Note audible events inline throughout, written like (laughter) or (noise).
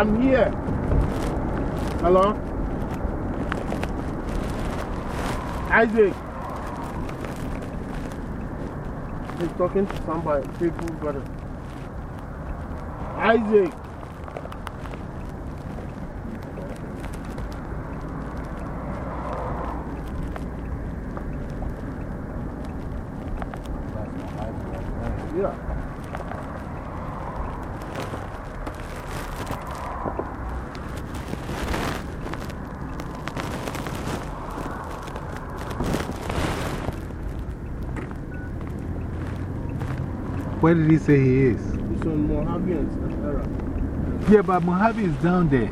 I'm here. Hello? Isaac. He's talking to somebody. People it. Isaac. Yeah. Where did he say he is? It's on Mojave and Sahara. Yeah, but Mojave is down there.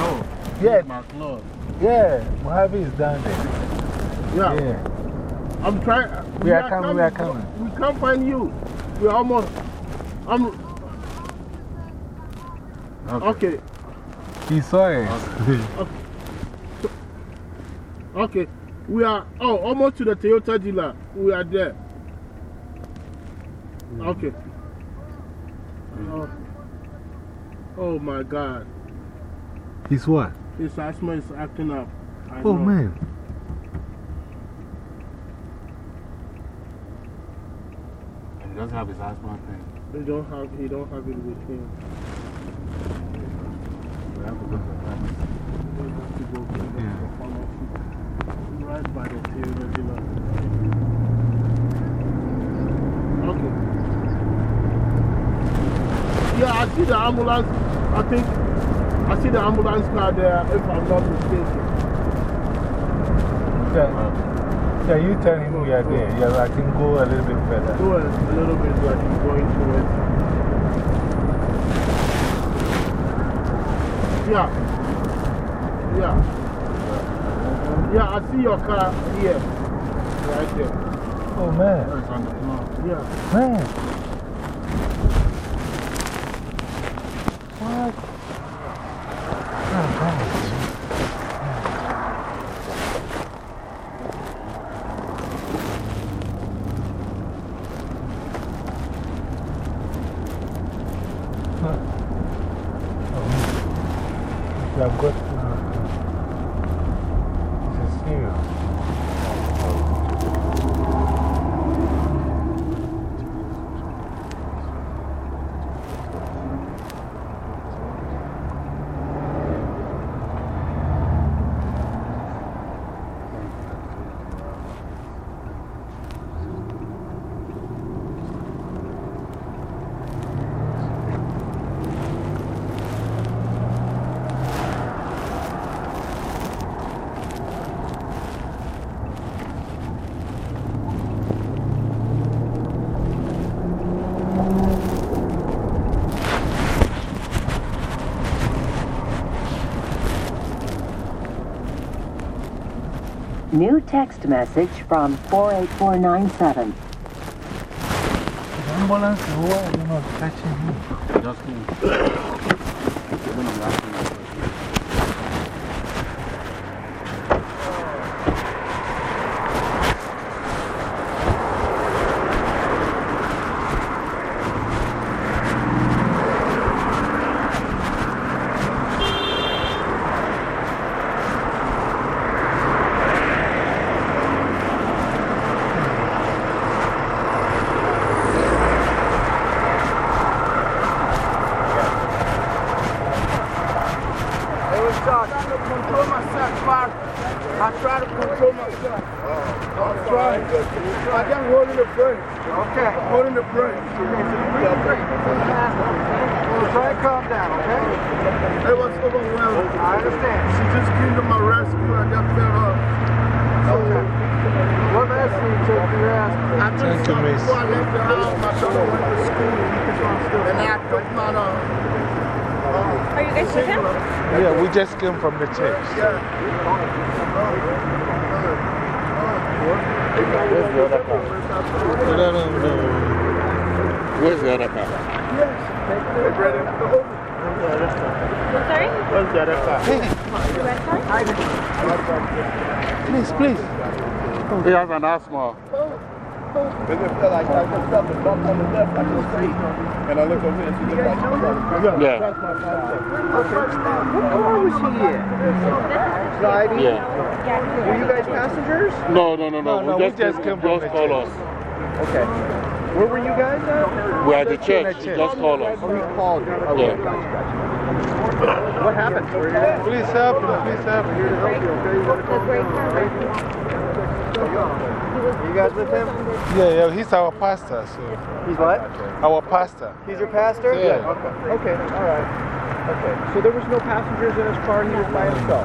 Oh, Yeah. my clothes. Yeah, Mojave is down there. Yeah. Yeah. I'm trying. We are coming, we are coming. We can't find you. We're almost. I'm. Okay. He saw it. (laughs) Okay. We are. Oh, almost to the Toyota dealer. We are there. Okay. Oh, oh my God. He's what? His asthma is acting up. I Oh, know. man. He doesn't have his asthma thing. He don't have. He don't have it with him. We have to go to the pharmacy. We have to go to the Yeah. pharmacy. Right by the Toyota dealer. Okay. Yeah, I see the ambulance. I think I see the ambulance car there, if I'm not mistaken. Yeah. Yeah, you tell him we are there. Yeah, I can go a little bit further. It a little bit like he's going to it. Yeah. Yeah. Yeah, I see your car here. Right there. Oh, man. It's on the floor. Yeah. Man. Oh, you have got. Uh, this is serious. New text message from 48497. The ambulance, why are you not catching him? Just came. (coughs) When I'm laughing, I was trying to control myself, man. I try to control myself. I'm trying. I just holding the brake. Okay. Holding the brake. Try to calm down, okay? It was overwhelming. I understand. She just came to my rescue and just fell off. Okay. What rescue you took your ass? I took Thank you, some miss. before I left the house. My daughter went to school. And I took my, uh, Are you guys with him? Yeah, we just came from the church. Where's the other car? No, no, no. Where's the other car? Sorry? What's the other car? The red car? Please, please. He has an asthma. Because it felt like I just felt the bump on the left, I could see. And I looked over and she looked like she was Yeah. That's my phone. What car was he in? Gliding? Yeah. Were you guys passengers? No, no, no, no. no, we we just, just came from just the call church. us. Okay. Where were you guys at? We're at the church. the church. just call us. Oh, he called you. Okay, Yeah. gotcha, gotcha. What happened? Please help him, please help him. You guys with him? Yeah, yeah, he's our pastor. So. He's what? Our pastor. He's your pastor? Yeah. Okay. Okay, all right. Okay, so there was no passengers in his car, he was by himself.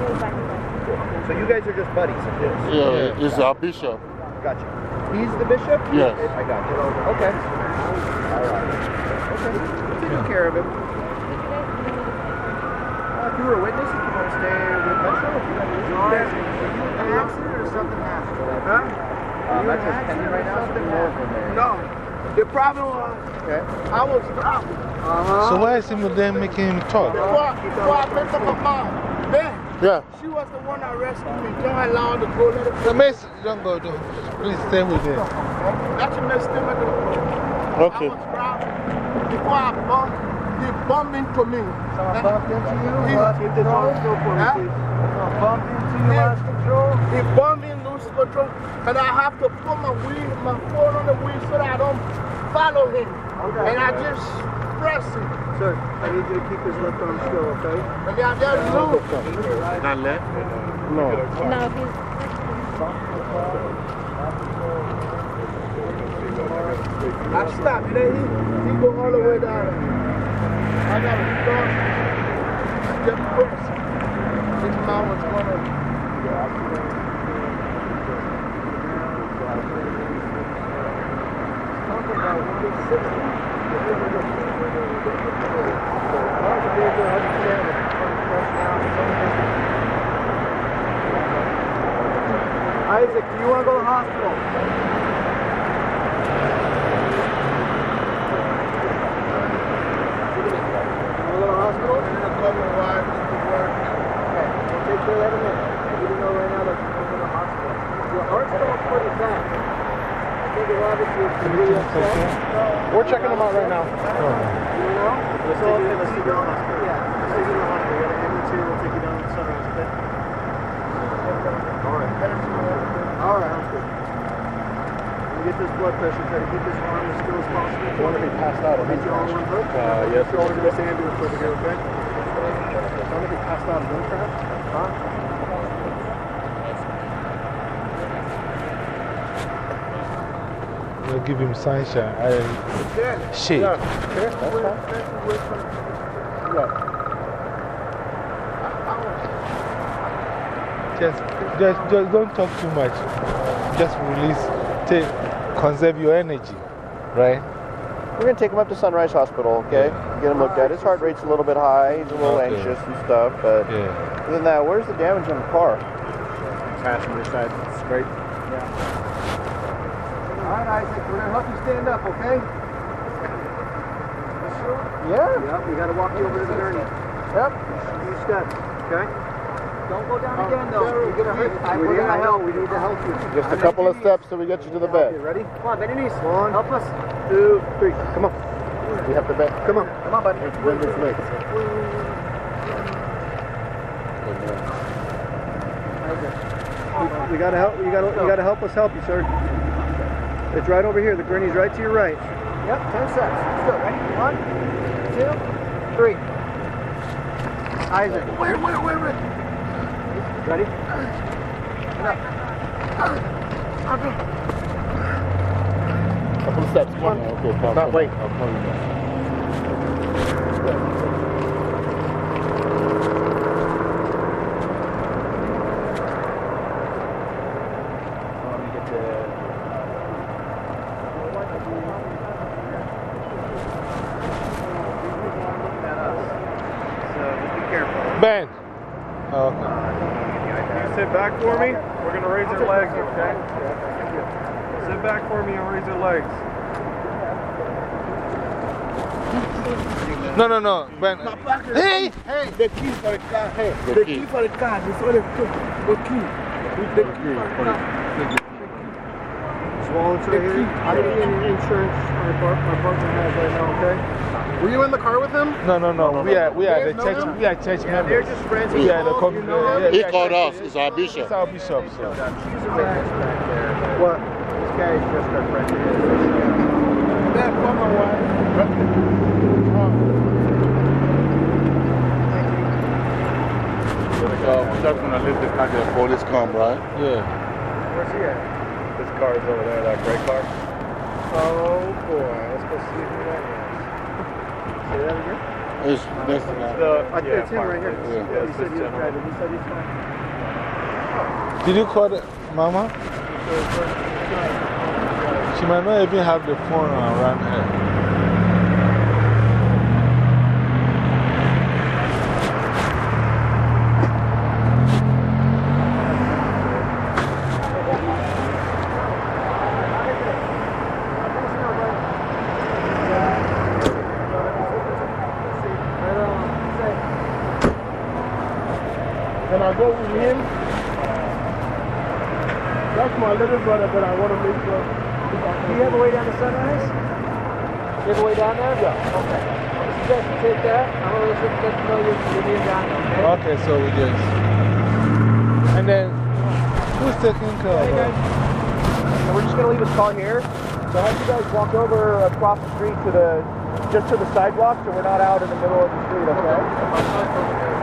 So you guys are just buddies of his? Yeah, he's our bishop. Gotcha. He's the bishop? Yes. I got you. Okay. All right. Okay. Taking care of him. Uh, if you were a witness, if you want to stay with Metro, if you got an accident or something happened. Huh? Uh, Metro's pending right now, so there's more of them there. No. The problem was, Okay. I was driving. Uh-huh. So why is him then making him talk? Before, before I picked up my mom, then Yeah. she was the one that rescued me. Don't allow her to go let her The mess, don't go, don't. Please stay with him. That's a mess. Them I Okay. was driving. Before I bumped, he bumped into me. Someone bumped into you? He, Keep this on still for me, Huh? please. Someone bumped into you, Yeah. he bumped me, lose control, and I have to put my wheel, my phone on the wheel so that I don't follow him. Okay. And I just press it. Sir, I need you to keep this left arm still, okay? And then I just lose. Not left? No, No, he's. I stop, and then he, he go all the way down. I got to stop. Just press. His mouth was going to. Isaac, do you want to go to the hospital? You want to go to the hospital? And then a couple of rides to work. Okay, we'll take care of that in a minute. You don't know right now that you're going to the hospital. Your heart's going pretty fast. I think it obviously is really upset. We're checking them out right now. You? So if it's you don't, yeah. Let's take you to the hospital. We got an ambulance. We'll take you down to Sunrise, okay? All right. All right. Sounds good. We'll get this blood pressure. Try to keep this arm as still as possible. You want to be passed out? Get you all in one hook. Uh, yes. Go to this ambulance over here, okay? I want to be passed out of one crap. Huh? We'll give him sunshine. I, shade. Just, just, just don't talk too much. Just release, take, conserve your energy, right? We're going to take him up to Sunrise Hospital, okay? Get him looked at. His heart rate's a little bit high. He's a little Okay. anxious and stuff, but other than that, where's the damage on the car? Passenger side straight. All right, Isaac, we're going to help you stand up, okay? Sure? Yeah. Yep, we got to walk you over to the gurney. Yep. You steps, okay? Don't go down again, though. You're going to hurt. I, we're going to help. We need to help you. Just a couple of steps till we get you to the You bed. ready? Come on, bend your knees. One. Help us. Two, three. Come on. We have the bed. Come on. Come on, buddy. Bend his legs. You gotta help. You gotta. You gotta help us help you, sir. It's right over here. The gurney's right to your right. Yep. Ten seconds. Let's go. Ready? One, two, three. Isaac. Wait, wait, wait, wait. Ready? Enough. Couple of steps. One. Okay, come. Not wait. I'll call you back. Let me get the. So just be careful. Ben. Okay. You sit back for me. We're going to raise your legs, okay? Sit back for me and raise your legs. No, no, no. Ben, hey, hey. The key for the car. Hey, The the, key. key. for the car. This one is the key. With the key for the car. Swollen to The the key. I don't need any insurance my, par my partner has right now, okay? Were you in the car with him? No, no, no. We are, we are the know church, him? we are church Yeah, they're just friends. We are the called, you know him? community. He called us. It's our bishop. It's our bishop, so. What? This guy is just our friend. That woman was. So we're just going to leave the car till the police come, right? Yeah. Where's he at? This car is over there, that gray car. Oh boy, let's go see who that is. Say that again? It's next to that. The, I, yeah, it's him right here. Yeah. Yeah, he said he was driving. He said he's fine. Did you call the mama? She might not even have the phone around her. And I go with him. That's my little brother, but I want to make sure. Do you ever way down to Sunrise? You ever way down there? Yeah. Okay. I'm suggest you take that. I'm going to get to know you when you're down there, okay? Okay, so we just. And then, who's taking care of her? And we're just going to leave his car here. So have you guys walk over across the street to the, just to the sidewalk so we're not out in the middle of the street, okay?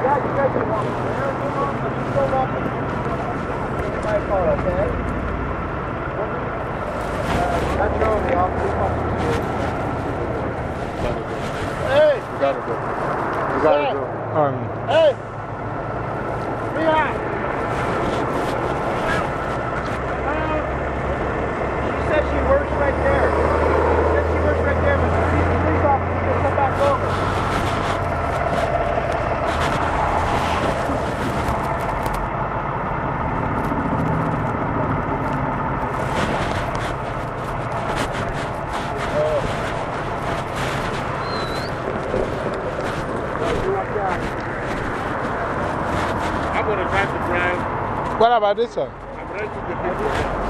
Yeah, you guys can walk there. Come on, just go walk my car, okay? Uh, that's your only officer. Hey, We got to go. We got to go. Um, hey. Behind. She said she works right there. She said she works right there, but the police police officer will come back over. I'm going to try to what about this one? I'm ready to the people.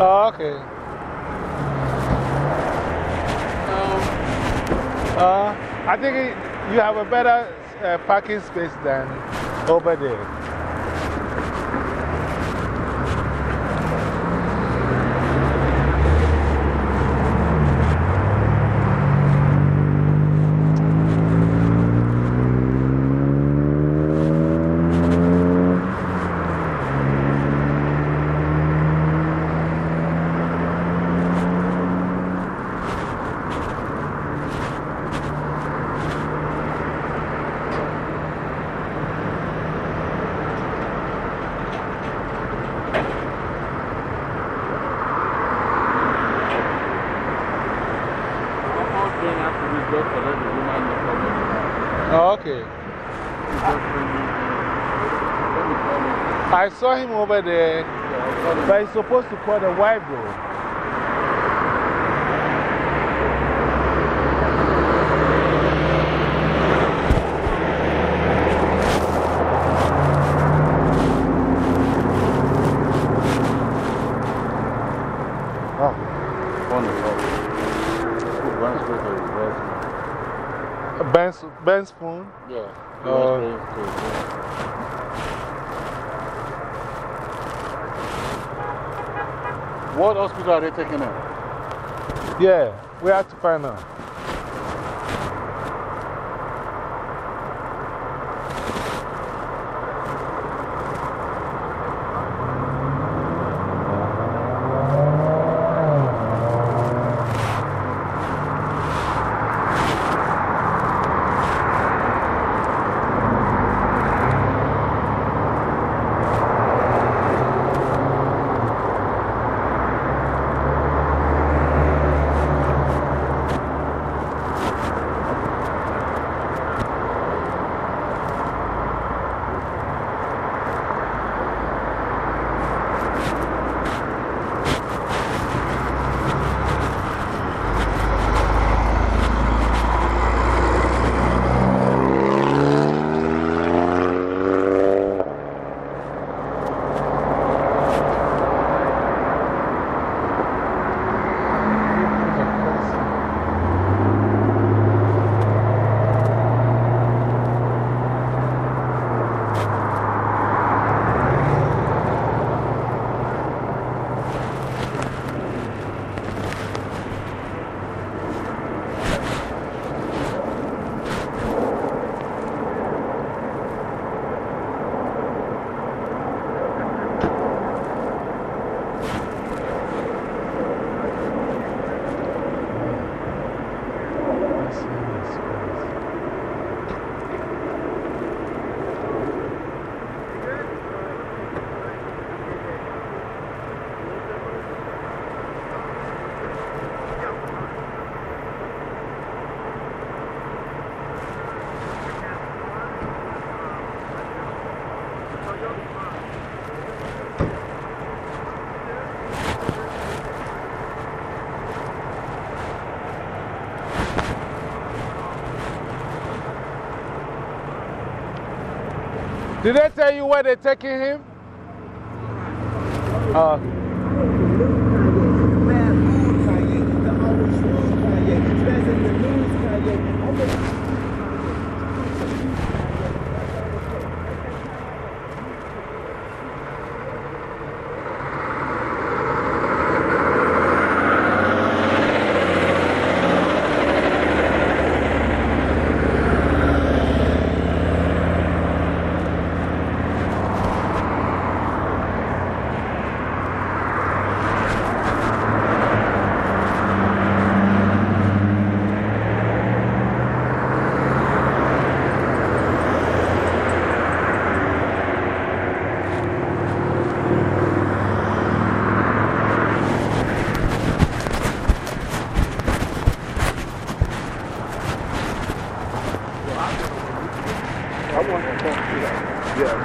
Oh, okay. Uh, I think it, you have a better uh, parking space than over there. Oh, okay. I saw him over there But it's supposed to call the wide road. Oh, ah. Wonderful. One split a Ben's, Ben's spoon. Yeah. Oh. What hospital are they taking him? Yeah, we have to find out. Did they tell you where they're taking him? Uh, I want to talk to that. Yeah.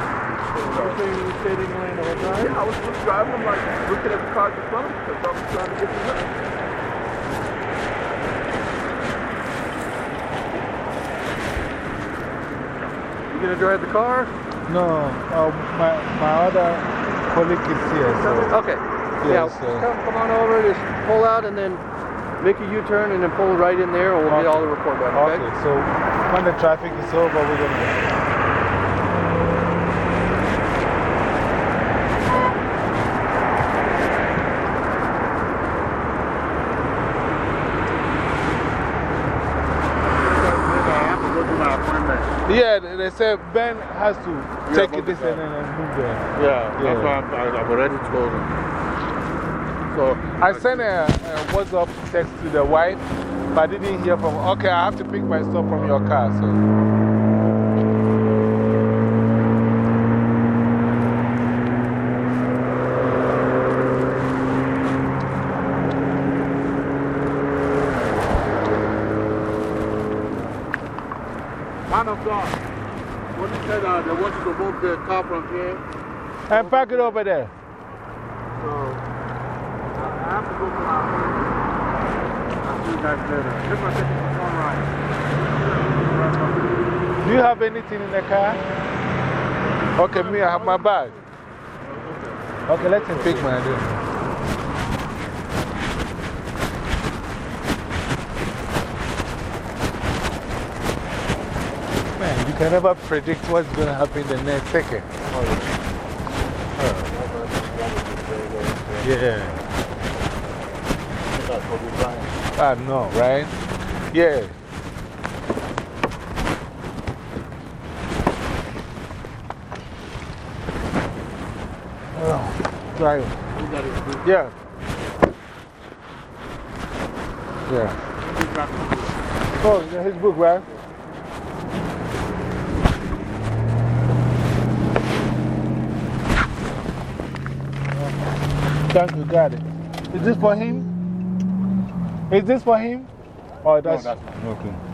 So you were sitting lane the whole time? Yeah, I was just driving. I'm like looking at the cars in front of me because I was trying to get the money. You gonna drive the car? no, uh, my, my other colleague is here. So, Okay. Yeah, Yes, uh, come, come on over, just pull out and then make a U-turn and then pull right in there and we'll get all the report back. okay? okay, so when the traffic is over, we're going to. I have to go to my appointment. Yeah, they said Ben has to take move this it and then uh, move there. Yeah, Yeah. that's why I'm, I- I've already told him. So, I sent a, a WhatsApp to the wife, but I didn't hear from Okay, I have to pick my stuff from your car. So. man of God, when you said uh, they want you to move the car from here, And park it over there. So I have to go to my I'll see you guys later. Here's my ticket for sunrise. Do you have anything in the car? Okay, me, I have my bag. Okay, let him pick my idea. Man, you can never predict what's going to happen the next second. Yeah. I know, right? Yeah. Oh, drive. Yeah. Yeah. Oh, yeah, his book, right? Thank you, got it. Is this for him? Is this for him? Oh, or that's, that's okay.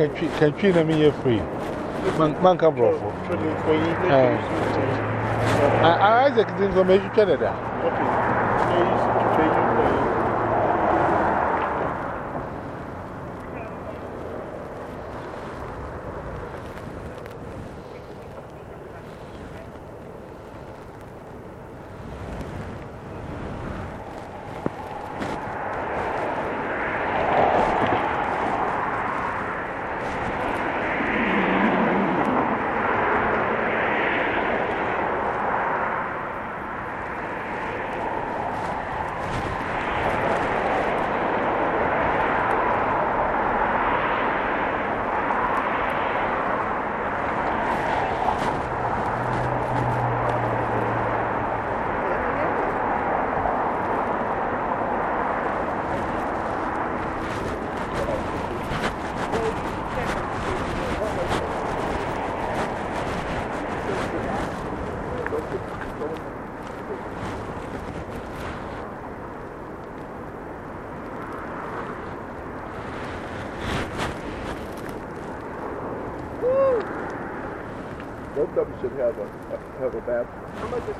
Oh, can you can you name me free? Man, man can bro. Training for you. Eh. Isaac didn't go make you tell that. Okay. Yeah, you should train you for you. Both of them should have a, have a bathroom. How much is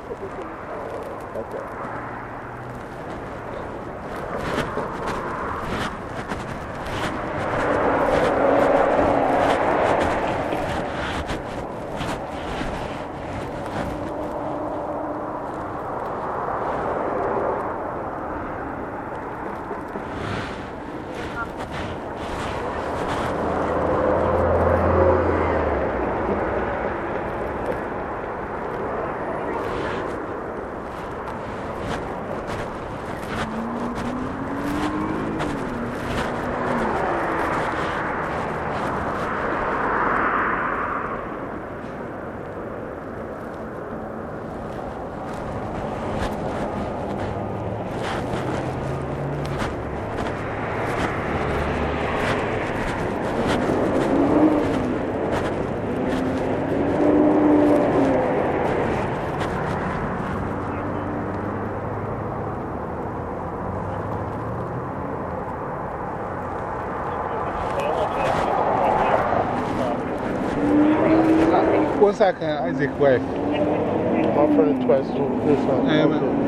What's that Isaac wife? My friend twice to this one.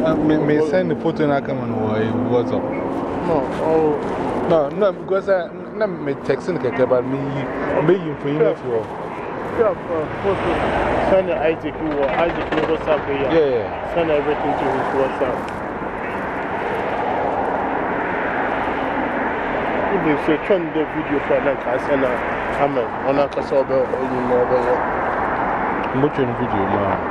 Um, me send the photo and I come on what's up. No, oh, No, no, because I am me texting the about me, me you for you uh, photo. Send Isaac, Isaac, WhatsApp, yeah. Yeah. Send everything to his WhatsApp. If you turn the video for an I send a amen. On a casobe or you know, but I'm watching the video now.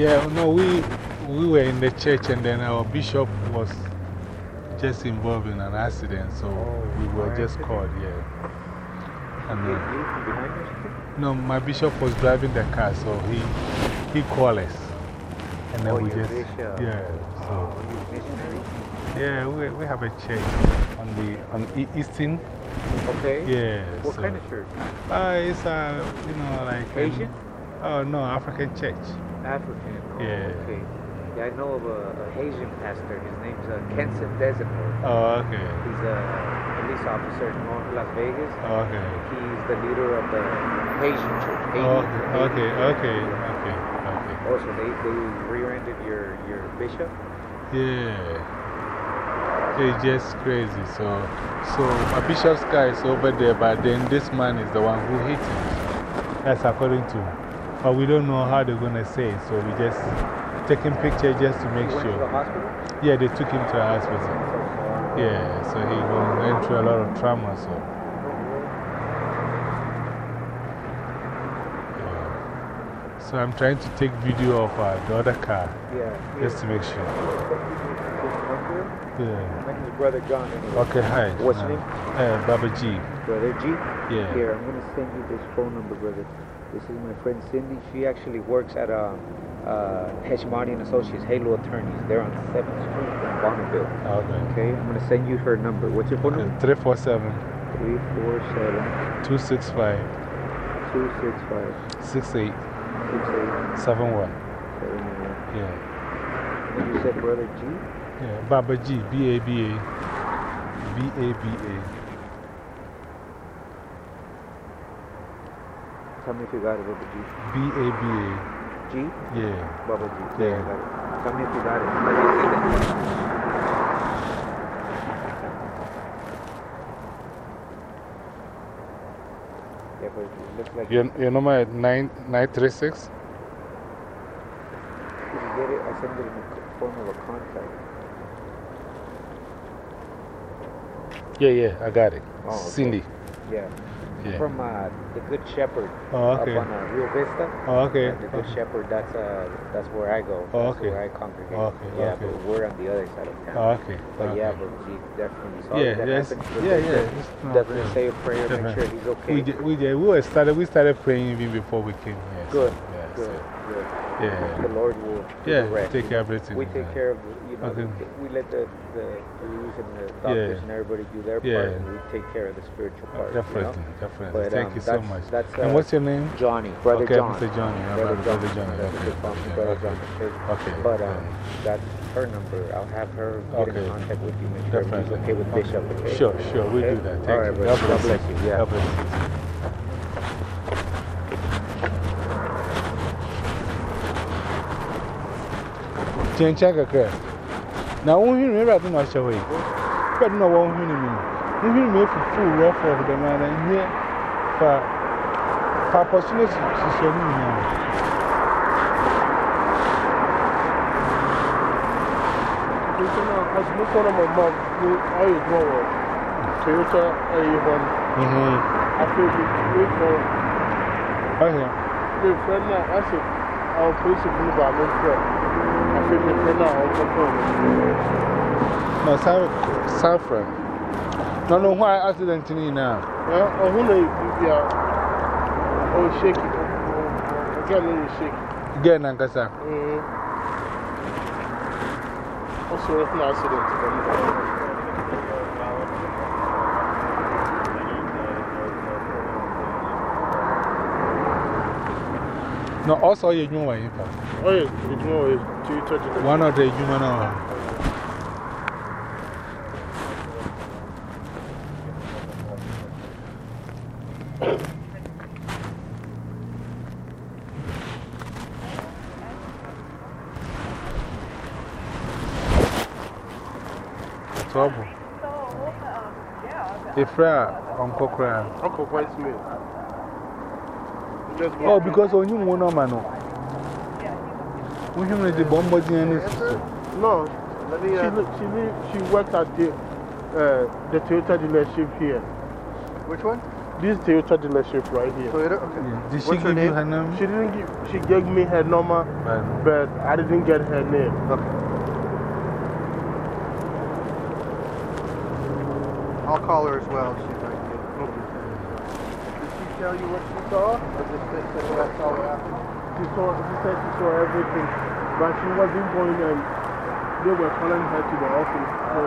Yeah, no, we, we were in the church and then our bishop was just involved in an accident, so we were just called, yeah. And, uh, no, my bishop was driving the car, so he, he called us. And then Oh, we just, bishop. yeah, so, Oh, yeah, we, we have a church on the, on Eastern, Okay. yeah. What so, kind of church? Uh, it's, uh, you know, like. Asian? Oh, no, African church. African. Oh, Yeah. Okay. Yeah, I know of a, a Haitian pastor. His name's uh, Kenson Desimore. Oh, okay. He's a police officer in Las Vegas. Okay. He's the leader of the Haitian church. Haiti, Okay, okay, okay, okay, okay. Also, they, they rear-ended your, your bishop. Yeah. It's just crazy. So, so my bishop's car is over there, but then this man is the one who hit him. That's according to But we don't know how they're going to say it, so we just taking pictures just to make went to the sure. Yeah, they took him to the hospital. Yeah, so he went through a lot of trauma. So, yeah. so I'm trying to take video of uh, the other car Yeah. just to make sure. Yeah. My name Brother John. Okay, hi. What's your uh, name? Uh, Baba G. Brother G? Yeah. Here, I'm going to send you this phone number, brother. This is my friend Cindy. She actually works at uh, uh, Heshmani and Associates, Halo Attorneys. They're on 7th Street in Bonneville. Okay. Okay, I'm going to send you her number. What's your phone number? 347 347 265 265 6871. 6871. Yeah. And you said Brother G? Yeah, Baba G. B A B A. B A B A. Tell me if you got it, Brother G. B A B A. G? Yeah. Baba G. Yeah. I got it. Tell me if you got it. Let me see that. Yeah, but it looks like Your, your number is 9, 936? Did you get it? I sent it in the form of a contact. Yeah, yeah, I got it. Oh, okay. Cindy. Yeah. Yeah. From uh, the Good Shepherd Oh, okay. up on uh, Rio Vista. Oh, okay. Uh, the Good Shepherd, that's, uh, that's where I go. Oh, okay. where I congregate. Okay, Yeah, okay. but we're on the other side of town. Oh, okay. But yeah, but he definitely sorry Yeah, that yes. But Yeah, definitely- yeah. Definitely bad. say a prayer, make sure he's okay. We, did- we, did, we, were started, we started praying even before we came here. so, Good, yeah, good, so, good. yeah. The Lord will Yeah, the rest. take everything. We take care of, the, you know, Okay. we let the, the Jews and the doctors Yeah. and everybody do their Yeah. part, and we take care of the spiritual part. Definitely, You know? definitely. But, Thank um, you so much. that's, and uh, what's your name? Johnny, Brother okay, John. Mr. Johnny. Brother Brother, John. Brother Johnny. Okay. what they call me, okay, Brother okay. John. Okay. But um, that's her number. I'll have her get Okay. in contact with you, make sure Definitely. okay with Bishop. Okay? Sure, sure. We'll do that. Thank All you. God bless you. Yeah. God bless you. Chencha kakra. Na won hwin me radu na hye hoyi. Bad na won hwin me. Won hwin me fufu rough of the man and here fa fa opportunity to so ni ni. As most of my mom, all you go Toyota, A1. Mhm. I feel we wait for Oh yeah. the friend now. I said, I'll place a blue bar, no friend. I feel the friend now, I'll come home. No saffron. No no why accident ni na. Yeah, oh, who know you? Yeah. Oh, shaky. Again, you're shaky. Get na kasa. Mm-hmm. Also, it's an accident. No also you know why you Oh, yeah, it's more Toyota. Toyota. One of the human now. Trouble. If Uncle Cry. Uncle White Smith. Just Oh, walk because when you want to man. When you make the bomb and No, she, she, she worked at the, uh, the Toyota dealership here. Which one? This Toyota dealership right here. Toyota? Okay. Did she What's her give you name? her name? She didn't give, she gave me her number, Right. but I didn't get her name. Okay. I'll call her as well. See if I can get Okay. Did she tell you what she saw? Or just that that's all that happened? She saw, she said she saw everything, but she wasn't going and they were calling her to the office. So,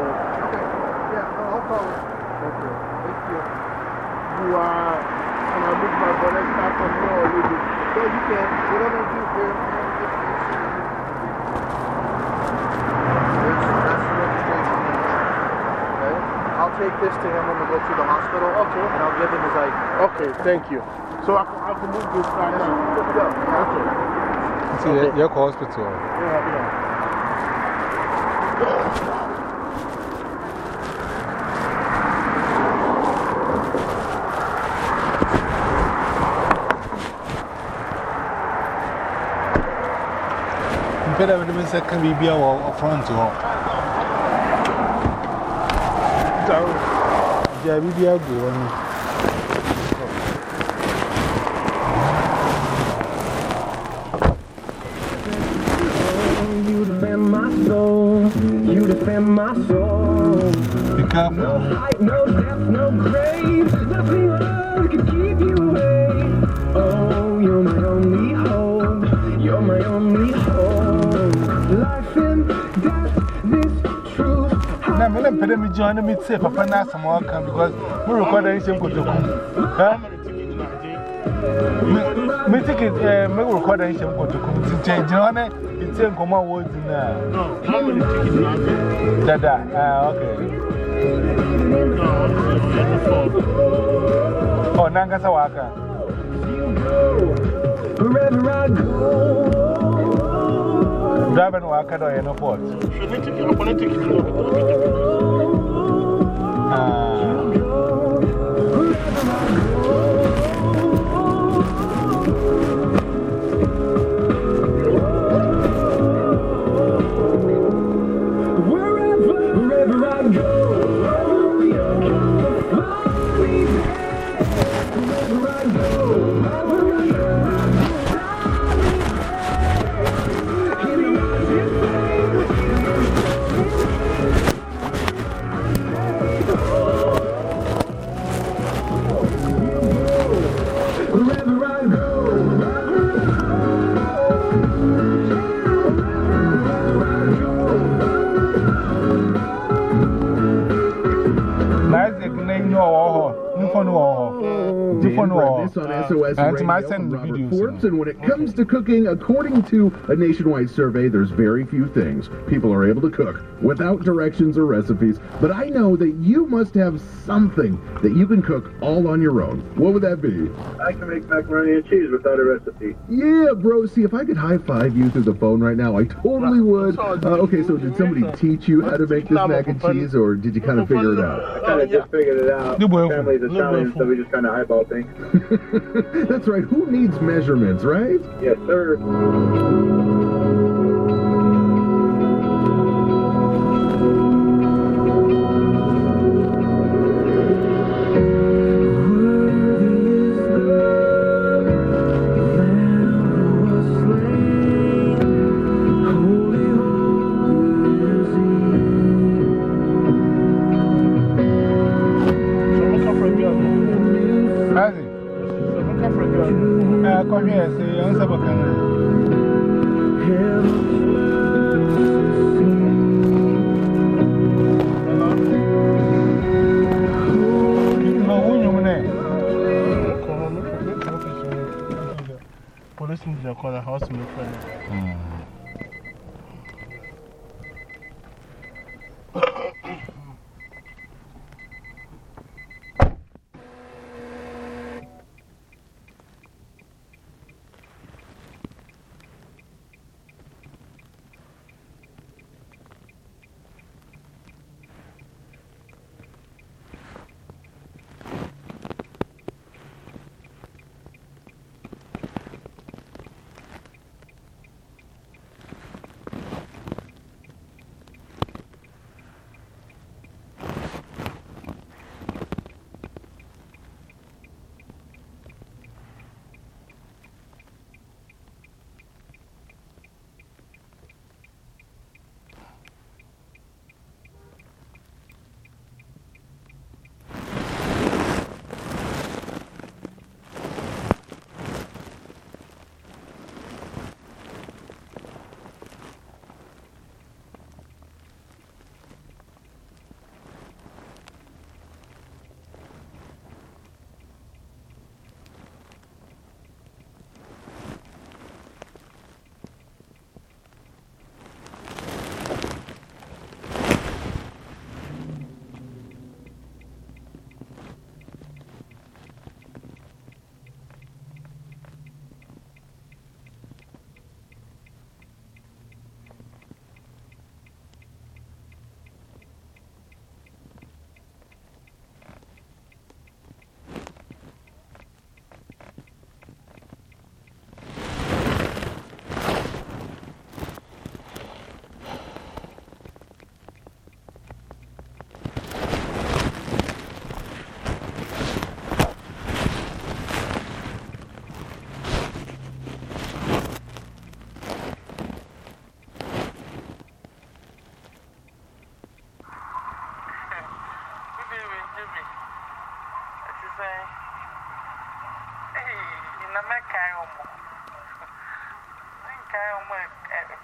Okay. Yeah, no, I'll call her. okay. Thank you. You are, can I move my brother's car from here it? Yeah, you can. Whatever you do here. That's the registration number. Okay? I'll I'll take this to him when we go to the hospital. Okay. And I'll give him his ID. Okay, thank you. So I can, I can move this right now. Okay. See, okay. your hospital. Yeah, yeah. Better than the second BB or front to her. Yeah, BB, I'll go. You defend my soul. Be careful. No height, no depth, no grave. Nothing else can keep you more come because we're recording some good. Huh? Me ticket, me recording some good. Change on it. It's in common words now. No, how many tickets do I get? Dada, ah, okay. No, it's four. Oh, Nangasa Waka. Wherever I go. Driving Waka or any port. Should I take it? I'm going to take it. No, Ah. My I'm send the Robert videos. Forbes, and when it comes to cooking, according to a nationwide survey, there's very few things people are able to cook without directions or recipes. But I know that you must have something that you can cook all on your own. What would that be? I can make macaroni and cheese without a recipe. Yeah, bro. See, if I could high five you through the phone right now, I totally would. Uh, okay, so did somebody teach you how to make this mac and cheese, or did you kind of figure it out? I kind of just figured it out. No. Family's Italian, so we just kind of eyeball things. (laughs) That's right. Who needs measurements, right? Yes, sir.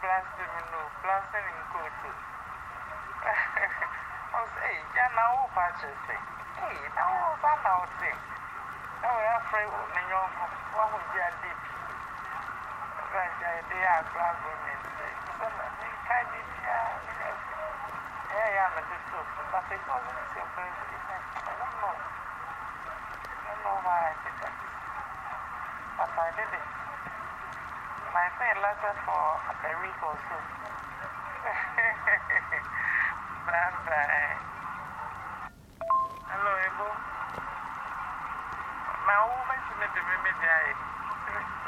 At the blasting, no, blasting in Koto. I was saying, yeah, now, patches say, hey, now, I'm out there. Now, we are afraid of the young one who are deep. Right, they are blasting in the kind of, yeah, yeah, I'm a distal, but it wasn't your first event. I don't know. I don't know why I did that. But I did it. My friend lasted for a week or so. bye bye. Hello, Ebo. My woman to make the baby die.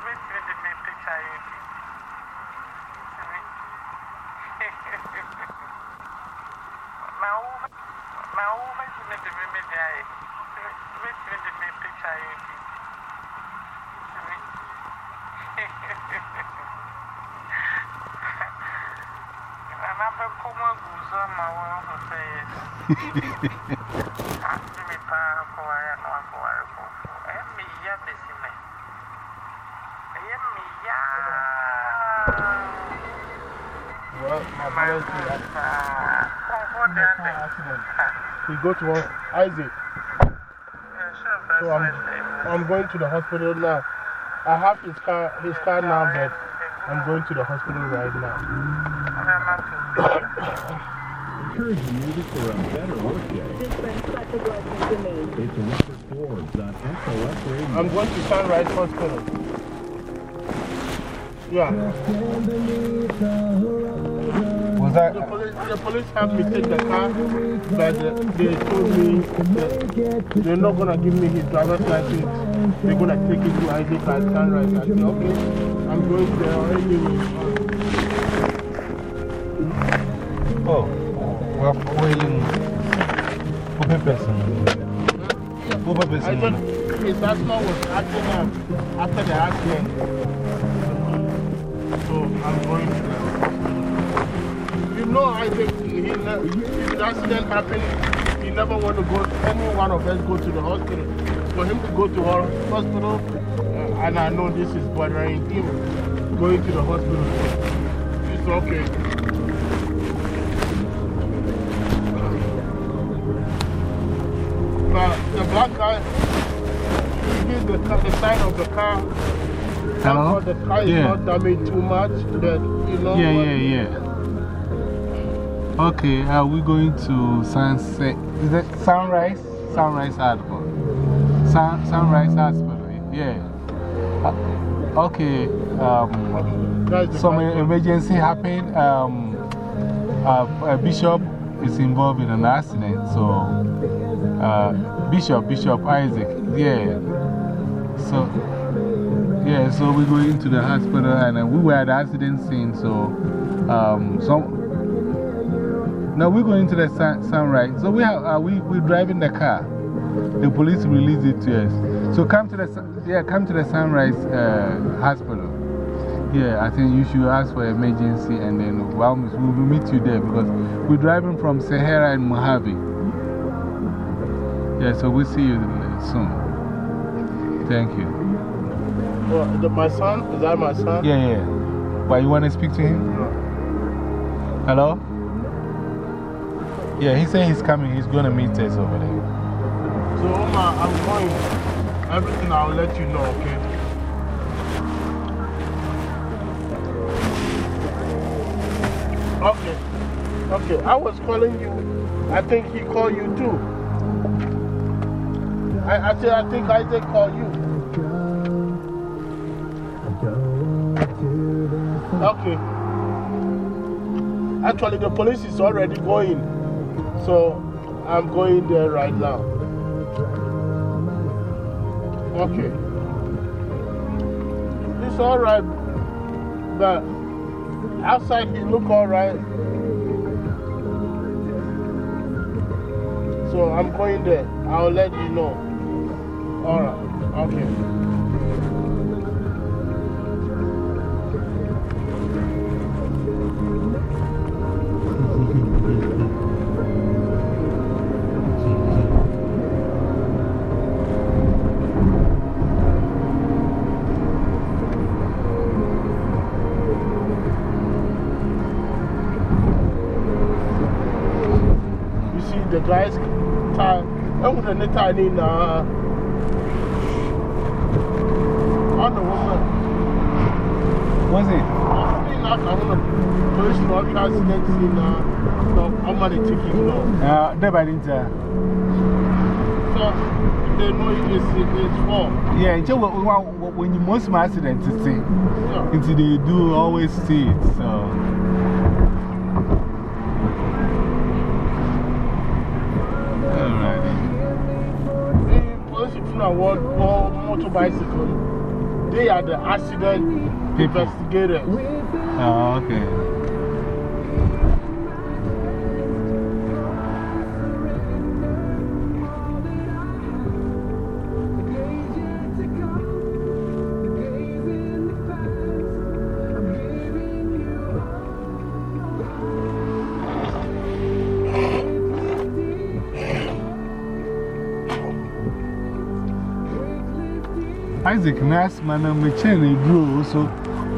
Wait till the me picture you. Woman, my woman to make the baby die. Wait till the me picture you. And I'm a come on, goose on my one who says, Ask me, Papa, for I am not for I for. And me, ya, busy me. And me, ya. Well, my brother's in a car accident. He go to Isaac. So I'm, I'm going to the hospital now. I have his car, his car now, but I'm going to the hospital right now. Encouraging music for a better workday. This brings such a blessing to me. It's Robert Forbes on SOS Radio. I'm going to Sunrise Hospital. Yeah. Was that? The police, the police helped me take the car, but uh, they told me that they're not going to give me his driver's license. They're going to take it to Isaac at Sunrise. I said, okay, I'm going there already. Who I thought his asthma was acting up after the accident. So I'm going to You know, Isaac, he, if the accident happened, he never want to go, any one of us go to the hospital. For him to go to our hospital, uh, and I know this is bothering him, going to the hospital. It's okay. The side of the car. Hello? The car is Yeah. not damaged too much. That, you know, Yeah, yeah, yeah. Okay, are we going to sunset? Is it sunrise? Sunrise Hospital. Sun, sunrise Hospital, yeah. Uh, okay, um, some emergency happened. Um, uh, a bishop is involved in an accident, so uh, Bishop, Bishop Isaac, yeah. So, yeah, so we go into the hospital and uh, we were at the accident scene, so um, some. No, we're going to the sun, sunrise. So we have, uh, we, we're driving the car. The police released it to us. So come to the, yeah, come to the sunrise uh, hospital. Yeah, I think you should ask for emergency and then we'll, we'll meet you there because we're driving from Sahara and Mojave. Yeah, so we'll see you soon. Thank you. Well, the, my son, is that my son? Yeah, yeah. Why, you want to speak to him? Hello? Yeah, he said he's coming. He's going to meet us over there. So, Oma, I'm going. Everything I'll let you know, okay? Okay. Okay, I was calling you. I think he called you too. I, I, think, I think Isaac called you. Okay. Actually, the police is already going. So, I'm going there right now. Okay. It's alright, but outside he look alright. So I'm going there. I'll let you know. Alright, okay. The guy's tie. I'm going to tie in. Uh, on the woman. Was it? I'm going to police road accident in uh, no, I'm going to take him now. Uh, never didn't. So they know it's, it's for. Yeah, it's when you most my accident to see. Until they do always see it. So. Award or motorbicycle, they are the accident investigators. Oh, okay. Isaac Nassman and Machine drew so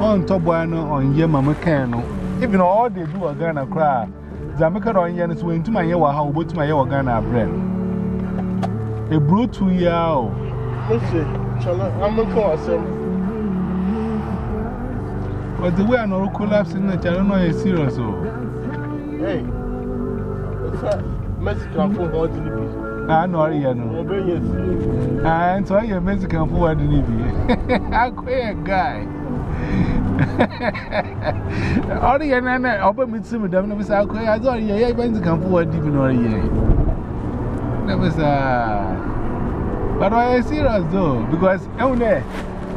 on Tobuano on Yamamacano. Even all they do a Ghana cry. Zamaka on Yanis went to my Yawa, how about my Yawa Ghana bread. A brute two year. Listen, I'm a cause. But the way I know collapsing, I don't know it's serious. Hey, Mexican for holding the piece. I know you know. (laughs) And so you're Mexican forward in it. I'm quite a guy. All the end, I open me to them. Never say, I thought you're Mexican forward even or ye. Never say. But I am serious though, because oh, there.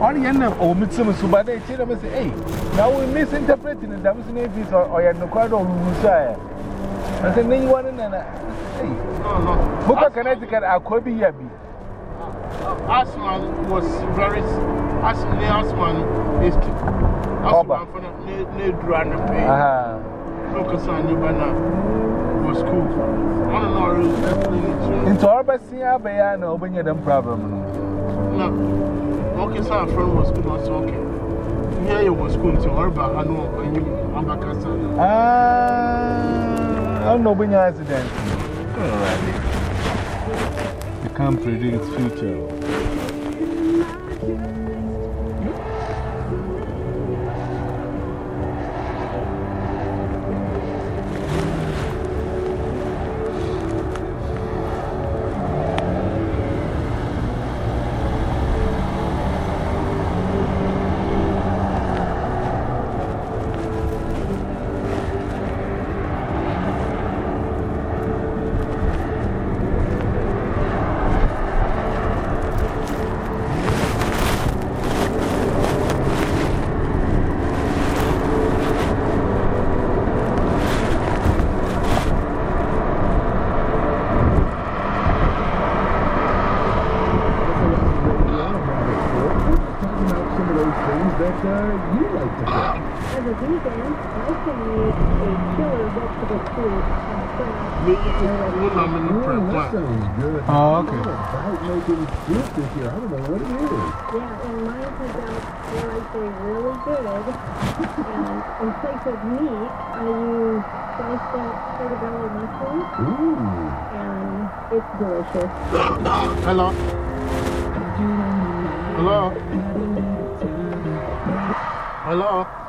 All the end of Omitsum Subade, tell them, say, hey, now we misinterpreting the Damson piece or you're no quite on Musaya. I said, no, you want to. Buka Connecticut, I could be here. Asman was very. Asman, Asman is. Asman for the Nedran and pay. Aha. Focus on you, but now was cool. I don't know. Into our best, yeah, but I know when you're the problem. No. Okay, so our friend was good, was okay. Here you was school to Orba, I know, when you, I'm back outside. Ah, I don't know what it is. Yeah, when you're accident. Alrighty. You can't predict future. of meat, I use sliced up portobello mushrooms. Ooh. And it's delicious. Hello. Hello. Hello.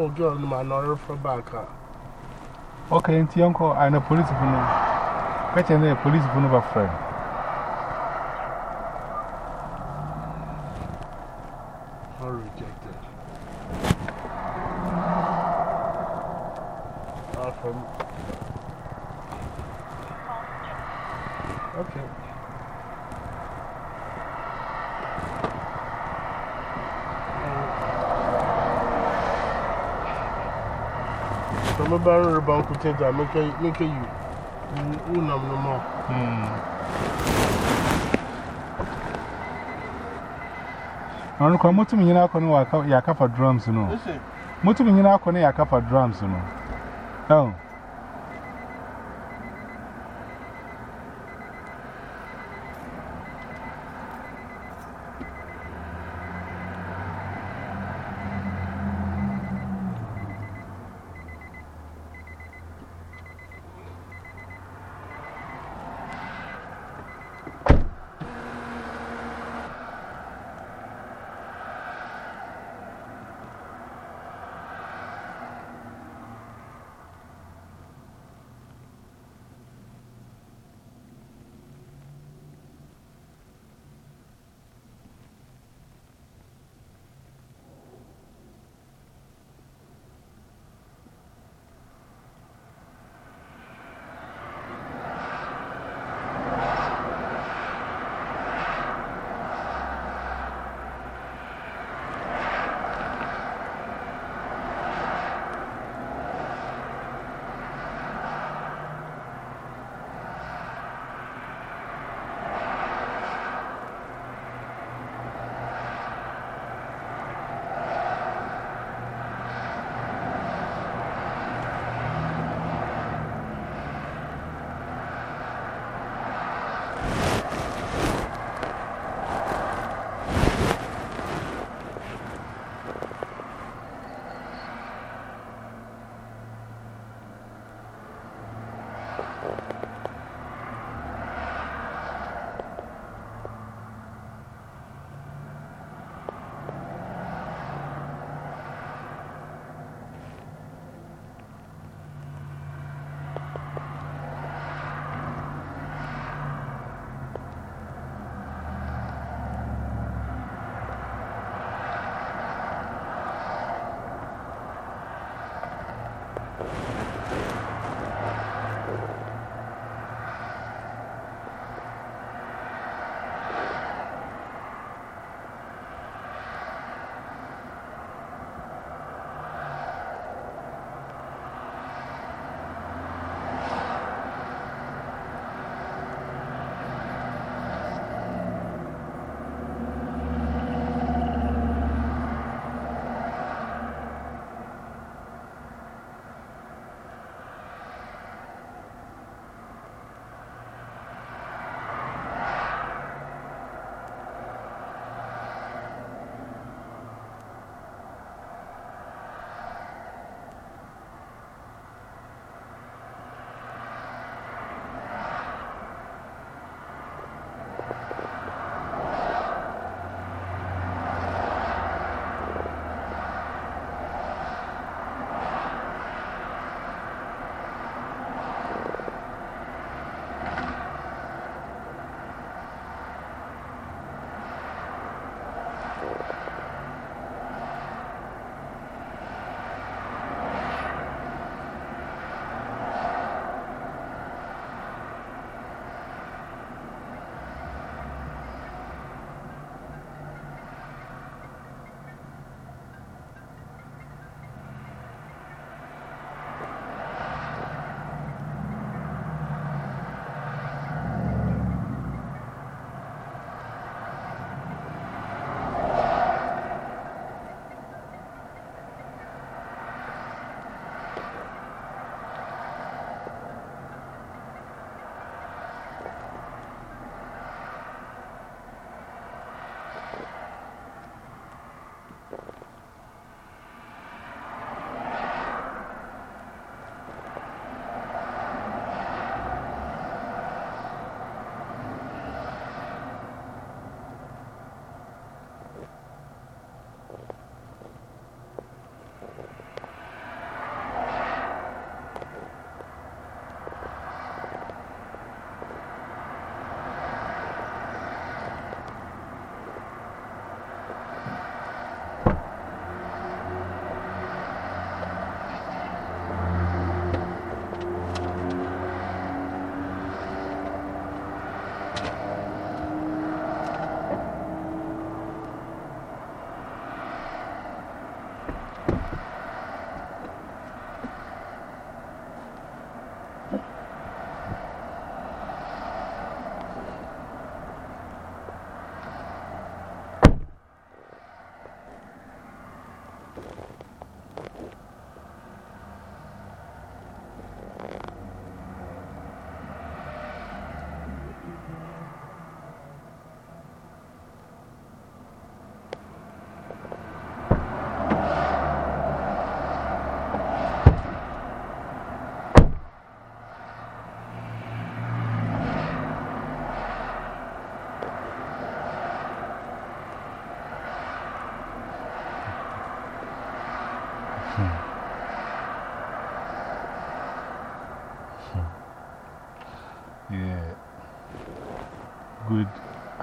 Oh, girl, my daughter from back. Okay, and Uncle, I'm a police. Catch a police friend. Barrel about potato, make you, you, no more. I don't come to me in our corner, Yakafa drums, you know. Mutum in our corner, Yakafa drums, you know. Oh.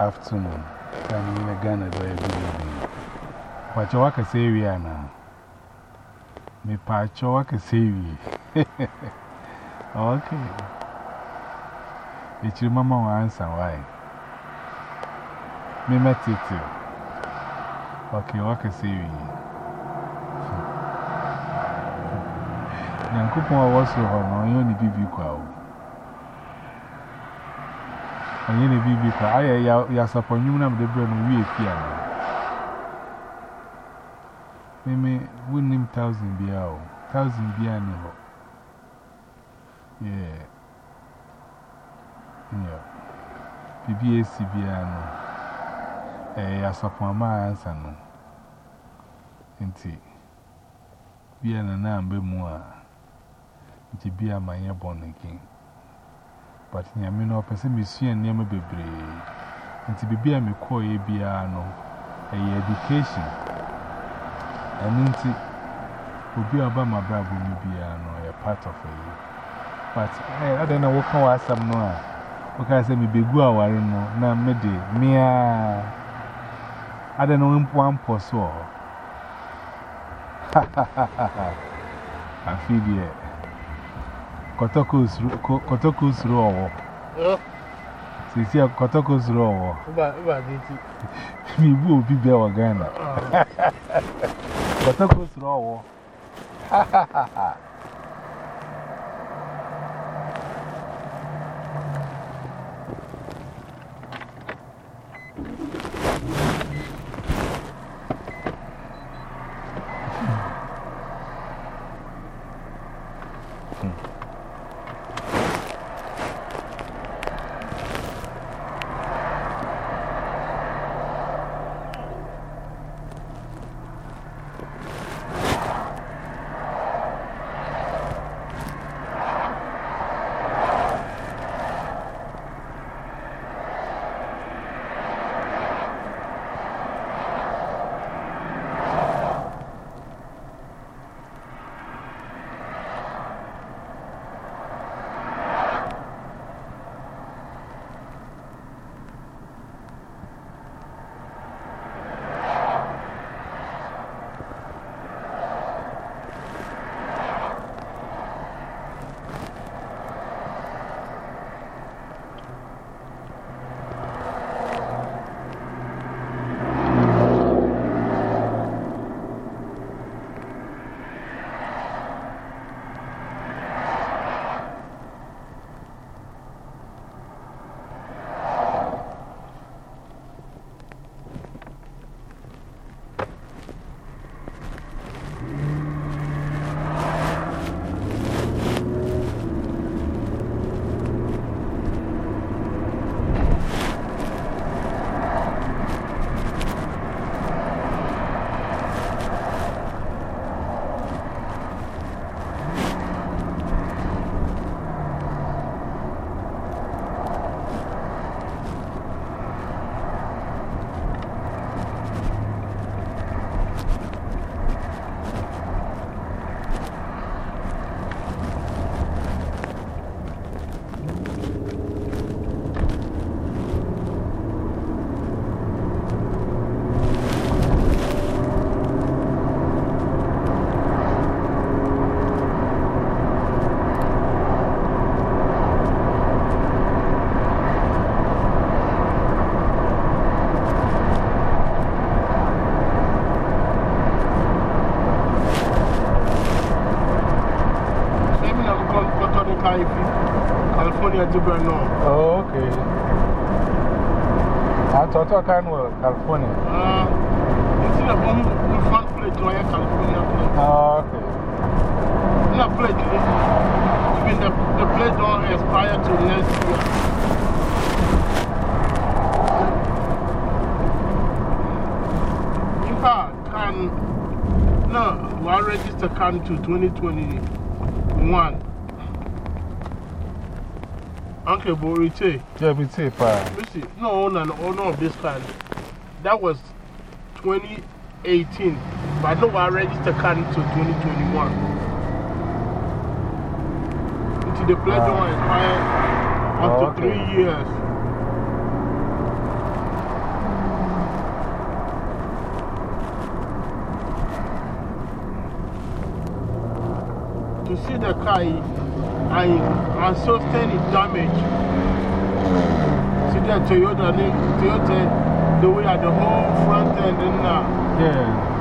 Afternoon. I'm in Ghana, do I believe? What you want to say, we are now? Me patch you want to say, (laughs) we. Okay. It's your mama will answer why. Me met it too. Okay, what can say, we. Yankupon was so hard, no, you only be big crowd. And you need to be quiet. I was upon you, and the brain will be piano. Maybe win him thousand beer, thousand beer. Yeah. Yeah. PBAC piano. Eh, I was upon my answer. No. Inti. Beer and a number more. It's a beer, my ear born again. But nyame no pese me sua nneema bebree nti bibia me kɔ ye bia no ɛyɛ education. Ɛno nti obi a ɔba ma brabo mu bia no ɛyɛ part of it. But eh ada na woka wa asam no a woka sɛ me begu aware no na me de mea ada na wimpo ampo so afi deɛ kọtọkọ suru ọwọ sisi kọtọkọ suru ọwọ mi bu obi bẹ wọ Ghana kọtọkọ suru ọwọ California to Brno. Oh, okay. Ah, I thought I can work California. Uh, it's in a bomb, the front plate to California plate. Oh, okay. In a plate, eh? even the, the plate don't expire to next year. In fact, can, no, we are registered can to 2021. Uncle Borite. Yeah, we say, pa. No, no, no, no, of this kind. That was 2018. But I know I registered car until 2021. Until the pledge Oh, to okay. three years. To see the car, I, sustained damage. See that Toyota, Toyota, the way at the whole front end now. Yeah.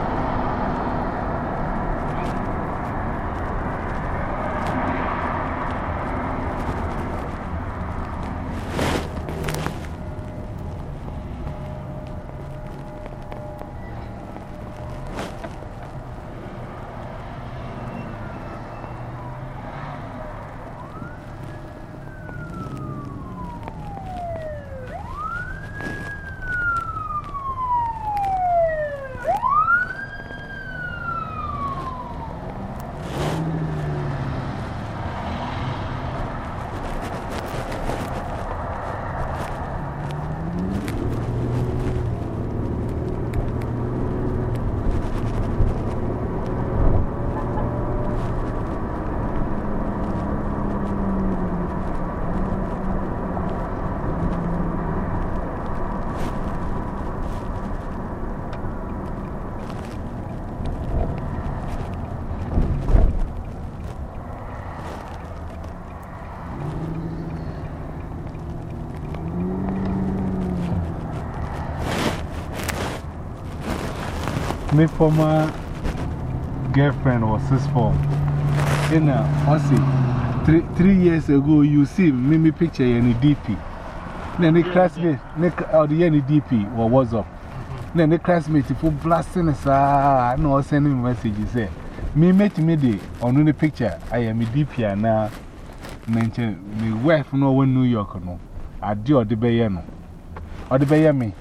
My former girlfriend was six form. In a, I see, three, three years ago, you see me picture in the DP. Then the classmate, or the any DP, or what's up. Then the classmate, if you blasting us, ah, no, sending messages. Say, me met me the on the picture, I am a DP and now. Mention me wife no one New York no. I do or the bayano. Or the bayami.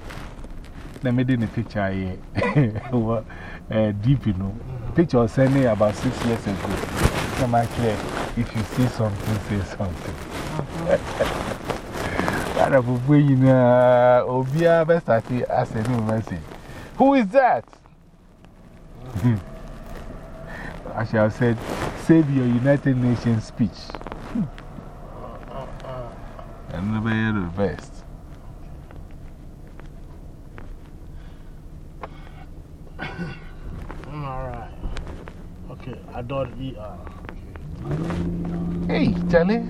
Let me the picture here. (laughs) Deep, you know. Picture was sending about six years ago. Come actually, if you see something, say something. (laughs) That of a way, you know, Obia best I see as a message. Who is that? I shall say, save your United Nations speech. (laughs) And the best. I'm alright. Don't ER. Hey, Charlie.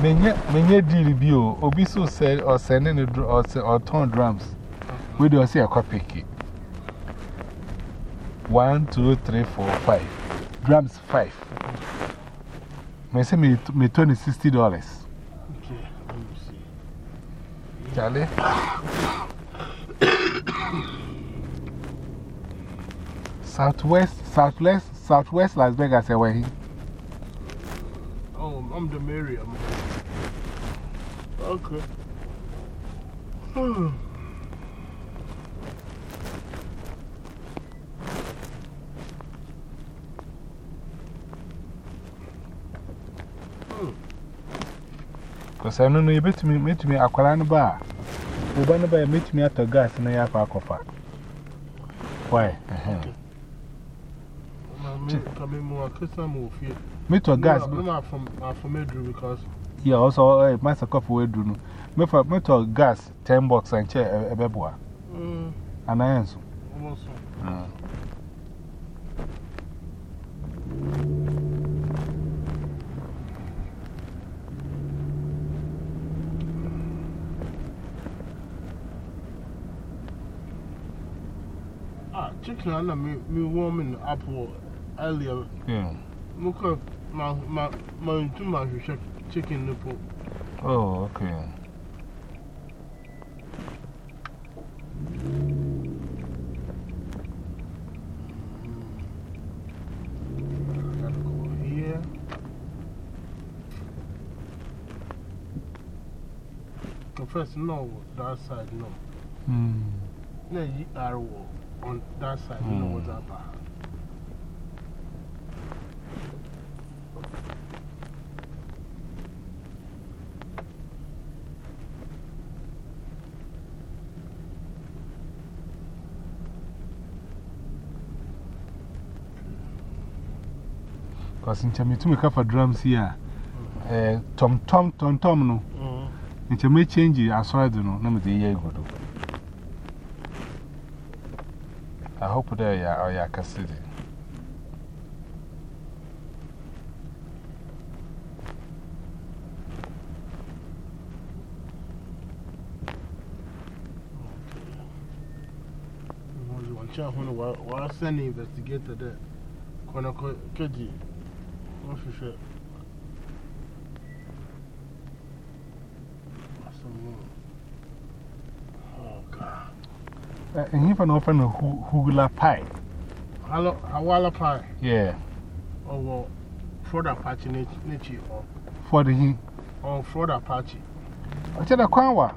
Menye deal bio obi so said or sending the or turn drums. We do say a copy. One, two, three, four, five. Drums five. Me say me me twenty sixty dollars. See. Charlie. (coughs) Southwest, Southwest, Southwest Las Vegas, away. Oh, I'm the Miriam. Okay. Hmm. Because I know, you bet me, meet me, a Koran bar. Uba no by meet me at the gas in a yapa cofa. Why? Coming more, because I'm more fear. Me to gas. I'm from Edru because. Yeah, also, a master coffee we do. Me for me to gas 10 bucks and chair a beboa. Mm. And I answer. Almost. Ah, chicken, I know me, me warm in the apple earlier. Yeah. Look up my, my, my, too much chicken nipple. Oh, okay. Gotta go here. Confess, no, that side, no. Hmm. No, you are on that side, you know what's Hmm. up. Because in Chammy, to make up for drums here, uh, Tom Tom Tom Tom no. In Chammy, change it. I saw it, no, no, the year go. I hope there you are, you can see it. Chair when we send investigator there. Kona Keji. What's your shit? Oh, God. And even open a hugula pie. Hello, Hawala pie. Yeah. Oh, well, Ford Apache Nichi or For the he. Oh, Ford Apache. I said a quawa.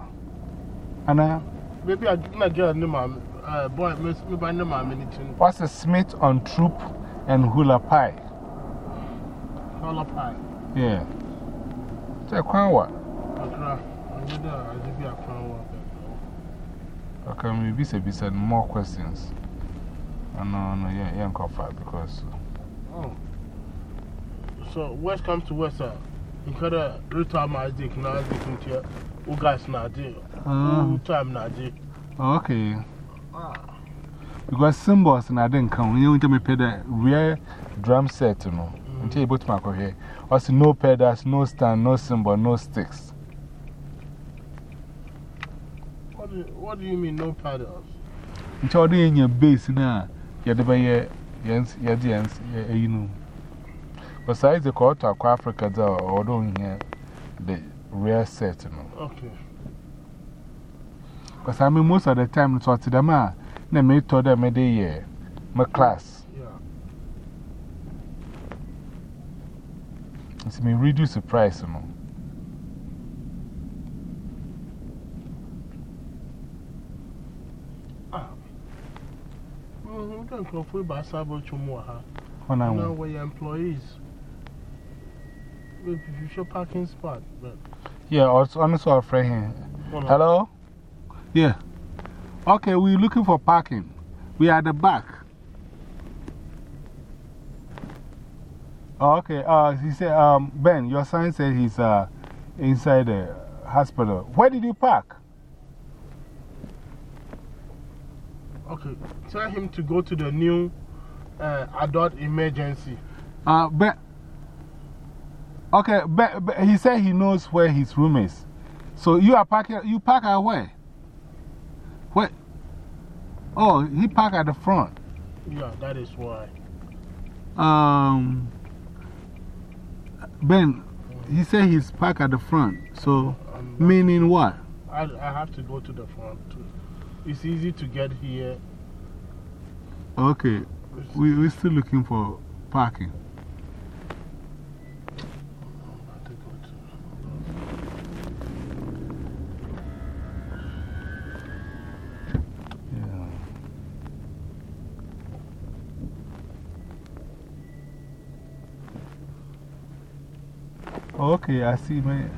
Anna. Maybe I didn't get a name. Uh, boy, Miss me by name. I'm in What's a Smith on troop and hula pie? Hula pie. Yeah. It's a quawa. Okay, maybe say be said more questions. Oh, no, no, yeah, yeah, coffee because. Oh. So, West comes to West, sir. You could have returned my dick, now I think you who guys not do. Who time not do. Okay. Because symbols and I didn't come. You want to pay the real drum set, you know. Until you put my here. Also, no pedals, no stand, no cymbal, no sticks. What do, you, what do you mean, no pedals? Until you're in your bass now, you're the way you're you know. Besides the quarter of Africa, or don't hear the real set, you know. Okay. Because I mean, most of the time, it's what them are. They may tell them a day, my class. Yeah. It's me reduce the price, you know. Ah. We don't go for by Sabo Chumuaha. When I'm now, we're employees. You show parking spot, but. Yeah, also, honestly, our friend here. Hello? Yeah. Okay, we're looking for parking. We are at the back. Oh, okay, uh, he said, um, Ben, your son said he's uh, inside the hospital. Where did you park? Okay, tell him to go to the new uh, adult emergency. Uh, Ben. Okay, ben, ben, he said he knows where his room is. So you are parking, you park at where? Where? Oh, he parked at the front. Yeah, that is why. Um, Ben, he said he's parked at the front. So, meaning what? I, I have to go to the front too. It's easy to get here. Okay, we, we're still looking for parking. Okay, I see, man.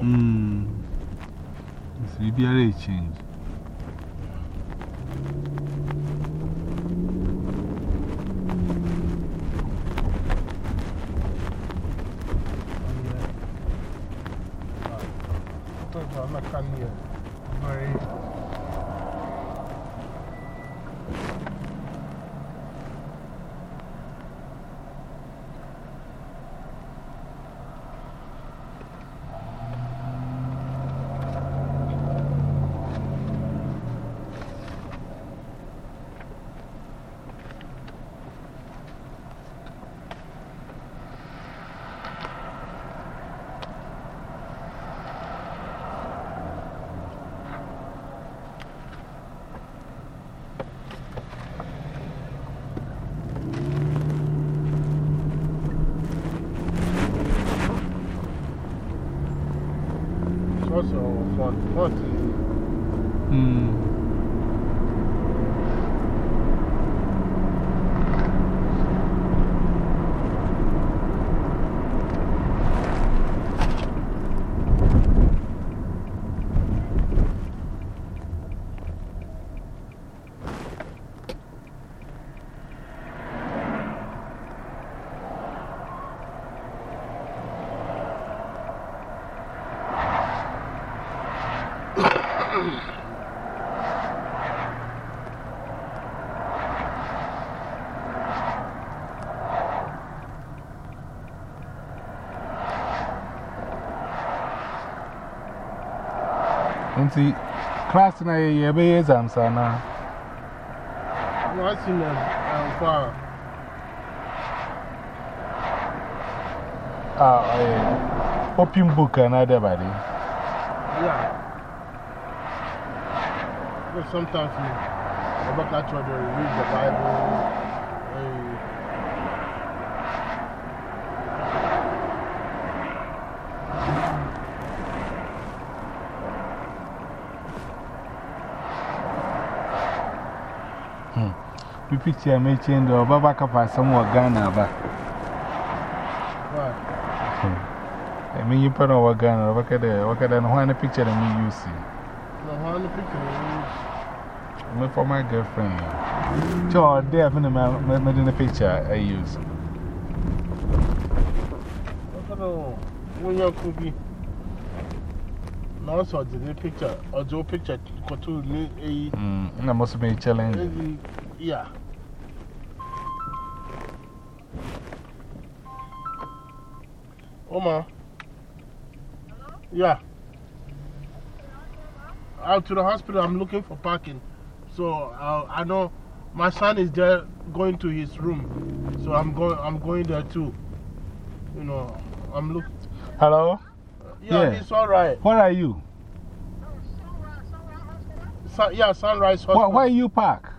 Hmm. It's a change. Also See, class na ye be exams now. What's in the far? Ah, eh, open book and other body. Yeah. But sometimes you, I look at you and read the Bible. Picture me change the Baba Kappa somewhere Ghana. Ba. I mean, you put over Ghana. Look at the look at the one picture that see. No, how many pictures? Me for my girlfriend. Joe, there, I've been in the picture I use. The when you could be. No, so the picture or Joe picture go to me a. Hmm. I must be challenge. Yeah. Oma. Yeah. Out to the hospital, I'm looking for parking. So uh, I know my son is there going to his room. So I'm going, I'm going there too. You know, I'm looking. Hello? Yeah, Yeah. it's all right. Where are you? Sun, yeah, Sunrise Why, Hospital. why you park?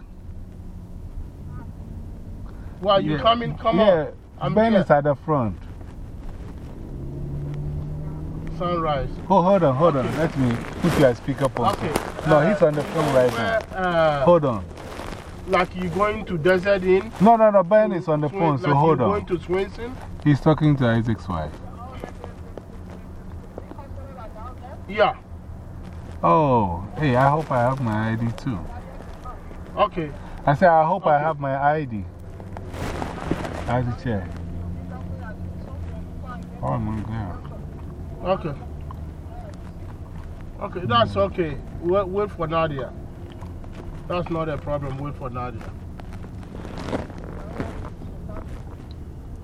Why you Yeah. coming? Come yeah, on. I'm Ben here. is at the front. Sunrise. Oh, hold on, hold on. Let me put your speaker phone. Okay. No, uh, he's on the phone right now. Uh, Hold on. Like you going to Desert Inn? No, no, no. Ben is on the phone, so like hold you on. going to Swenson? He's talking to Isaac's wife. Yeah. Oh, hey, I hope I have my ID too. Okay. I said, I hope I have my ID. I have to check. Oh my God. Okay. Okay, that's okay. Wait, wait for Nadia. That's not a problem. Wait for Nadia.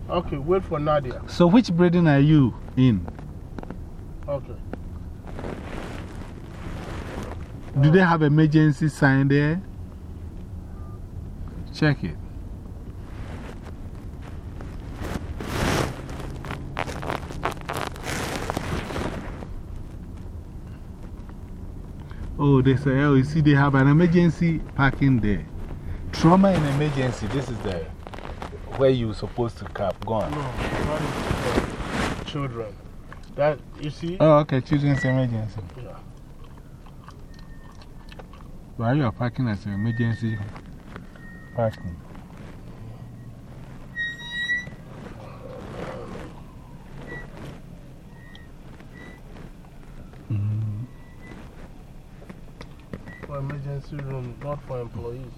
Okay, wait for Nadia. So, which breeding are you in? Okay. Do they have emergency sign there? Check it. Oh, they say, oh, you see, they have an emergency parking there. Trauma and emergency, this is the where you're supposed to cap. Go on. No, that is for children. That, you see? Oh, okay, children's emergency. Yeah. Why you are parking as an emergency parking? For emergency room, not for employees.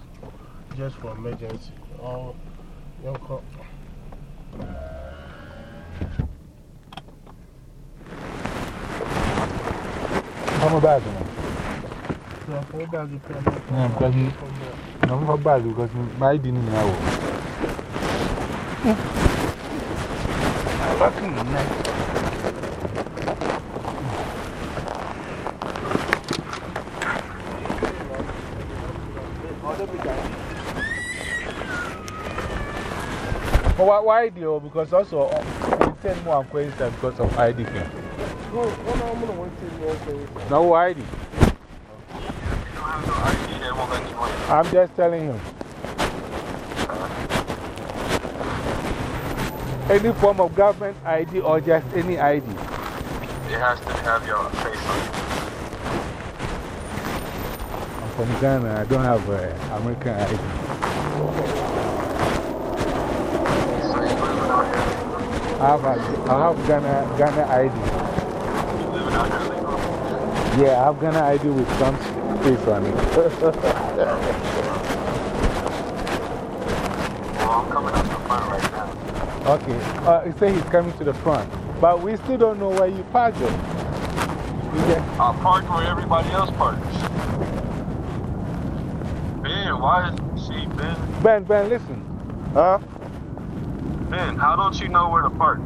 Just for emergency. Young cop. Come on back now. So, for you pay Yeah, because me, I'm not bad because my ID didn't know. Fucking nice. Why, why do Because also, uh, we send more inquiries because of ID. No, no, no, I'm wait till you okay. No ID. I'm just telling him. Any form of government ID or just any ID? It has to have your face on it. I'm from Ghana. I don't have uh, American ID. I have, a, I have Ghana, Ghana ID. Yeah, I have Ghana ID with some face on it. Well, I'm coming up the front right now. Okay. Uh, he said he's coming to the front. But we still don't know where you parked it. I parked where everybody else parks. Ben, why is she, Ben? Ben, Ben, listen. Huh? Ben, how don't you know where to park?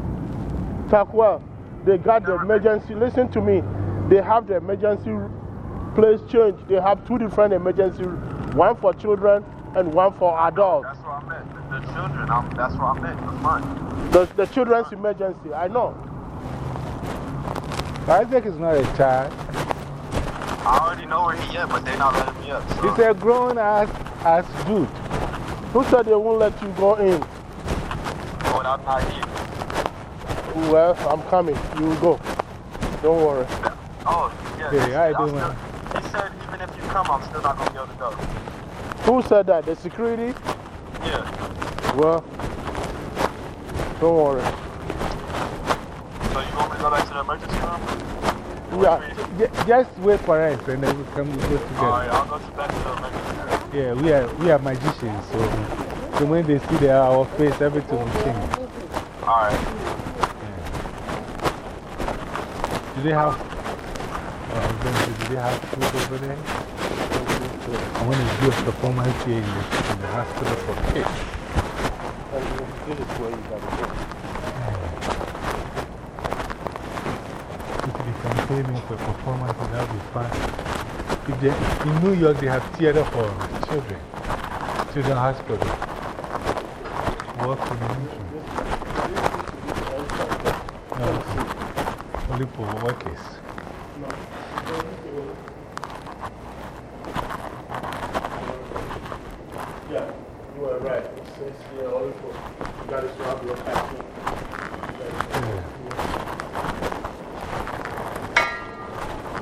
Takwa, they got the emergency. Listen to me. They have the emergency place changed. They have two different emergency one for children and one for adults. That's what I meant. The, the children, I'm, that's what I meant. That's mine. The, the children's emergency, I know. Isaac is not a child. I already know where he is, but they're not letting me up. So. He's a grown ass, ass dude. Who said they won't let you go in? That's here. Well, I'm coming. You will go. Don't worry. Oh, yeah. Hey, he, I do, man. he said even if you come, I'm still not going to be able to go. Who said that? The security? Yeah. Well, don't worry. So you want me to go back to the emergency room? Yeah, ju- just wait for us and then we come we go together. Alright, I'll go back to the emergency room. Yeah, we are, we are magicians, so, so when they see the, our face, everything will change. Alright. Do they have, oh, say, do they have food over there? I want to do a performance here in the, in the hospital for kids. If they can pay me for performance, that would be fun. If they, in New York, they have theater for children, children hospital. Work for nation. No, only for workers. Yeah, you are right. It says here also, you gotta swab your vaccine.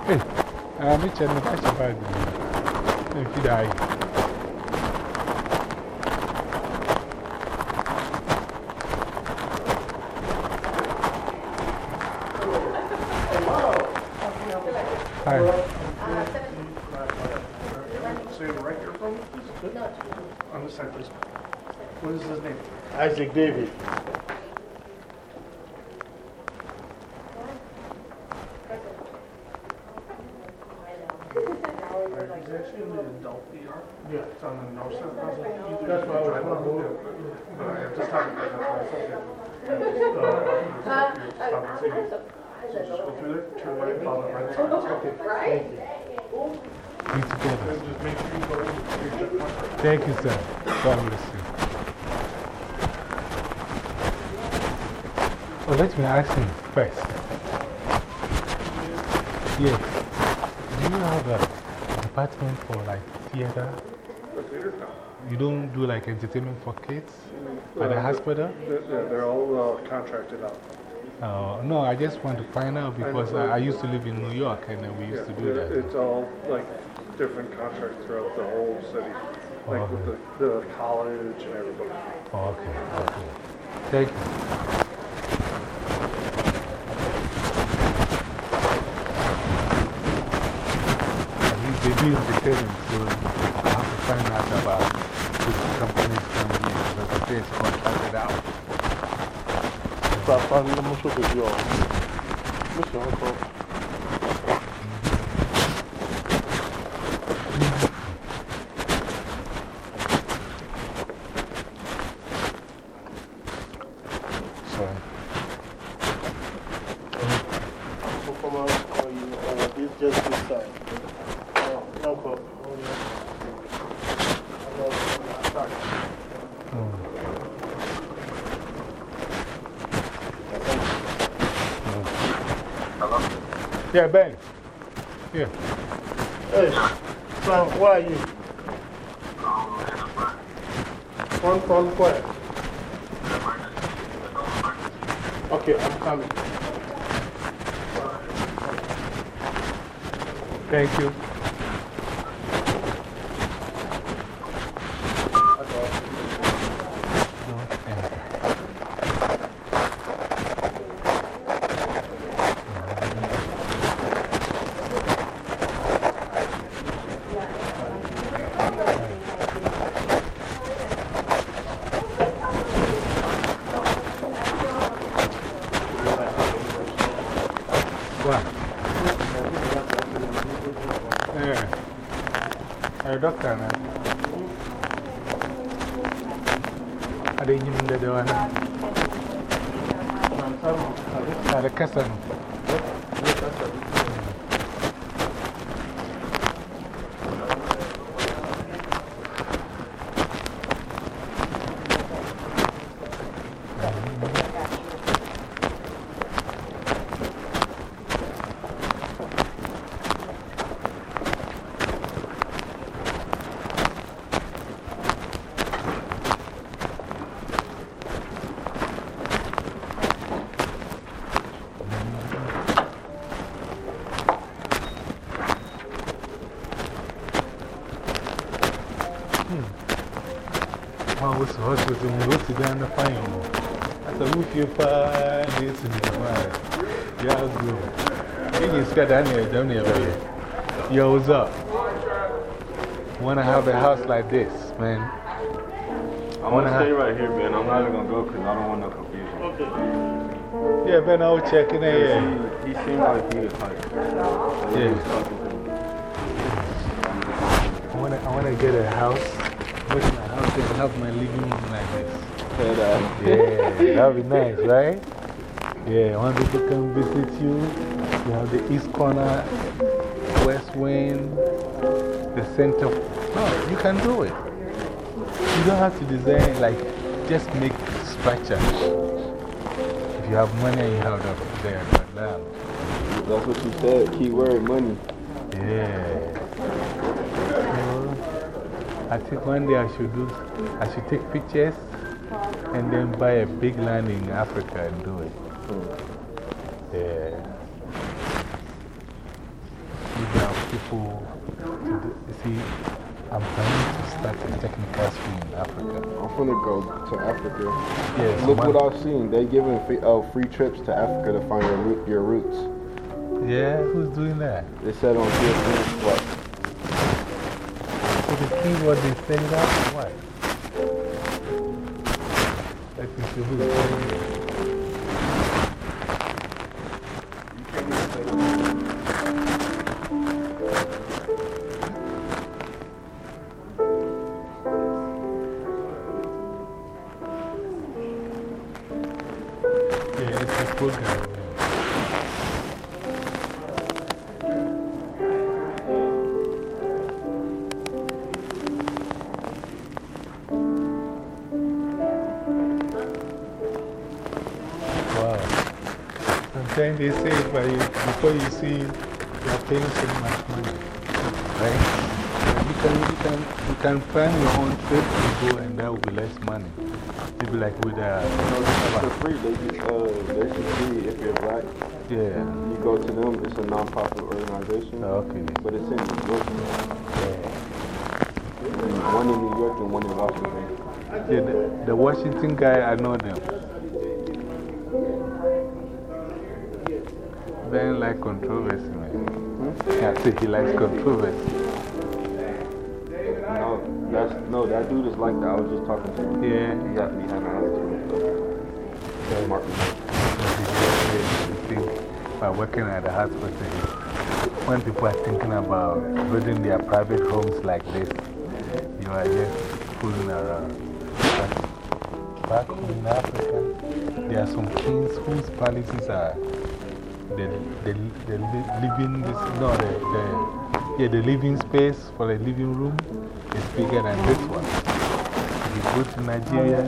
Hey, I'm a channel, I should buy the If you die. Hi. You right here from? On this side, please. What is his name? Isaac David. He's actually in the adult. Yeah. It's on the north side. I was like, you Right. Okay. We together. You. Thank you, sir. God bless you. Oh, let me ask him first. Yes. Do you have a department for like theater? You don't do like entertainment for kids at the hospital? They're, they're they're all uh, contracted out. Uh, no, I just want to find out because I, I used to live in New York and then we used to do Yeah, that. It's all like different contracts throughout the whole city. Like with the, the college and everybody. Oh, okay, okay. Thank you. They do entertainment, so I have to find out about which companies coming in because the place is contracted out. Papa, no mucho que yo. Mucho, mucho. Sorry. So come on, oh, you, oh, this just this side. Oh, no problem. Oh, yeah. I know, sorry. Yeah, Ben. Yeah. Hey, son, where are you? One from where? Okay, I'm coming. Thank you. What? Yeah. Hey, doctor, man. Are they using the door now? Are the cousin? When I was hospital, we go sit down and find you. I said, if you find this in the mind, yeah, good. You spend that near down there. Yo, what's up? Want to have a house like this, man? I'm going to stay right here, man. I'm not even going to go because I don't want no confusion. Yeah, man, I was checking it. Yeah. He, he seemed like he was like, Yeah. I want to I wanna get a house, make my house and have my living room like this. Uh. Yeah, that would be nice, right? Yeah, when people come visit you, you have the east corner, west wing, the center. No, you can do it. You don't have to design, like, just make structure. If you have money, you have that there, but now. That's what you said. Keyword money. Yeah. So, I think one day I should do, I should take pictures and then buy a big land in Africa and do it. Yeah. Maybe have people do, you see, I'm planning to start a technical school in Africa. I'm gonna go to Africa. Yes, Look what I've seen. They're giving free, uh, free trips to Africa to find your, root, your roots. Yeah, who's doing that? They said on GSN Plus. So the keyword they say that or what? Let me see who's you're paying so much money. Right? You can, you, can, you can plan your own trip to go and that will be less money. Maybe like with a. For free, they just, uh, they should see if you're black. Yeah. You go to them, it's a non-profit organization. okay. But it's in New York. Yeah. One in New York and one in Washington. Yeah, the, the Washington guy, I know them. Ben like controversy, say he likes controversy. No, that's, no, that dude is like that. I was just talking to him. Yeah. He got me having attitude and stuff. Martin. You think by working at a hospital, when people are thinking about building their private homes like this, you are just fooling around. Back home in Africa, there are some kings whose policies are the, the, the living, this, no, the, the, yeah, the living space for the living room is bigger than this one. If you go to Nigeria,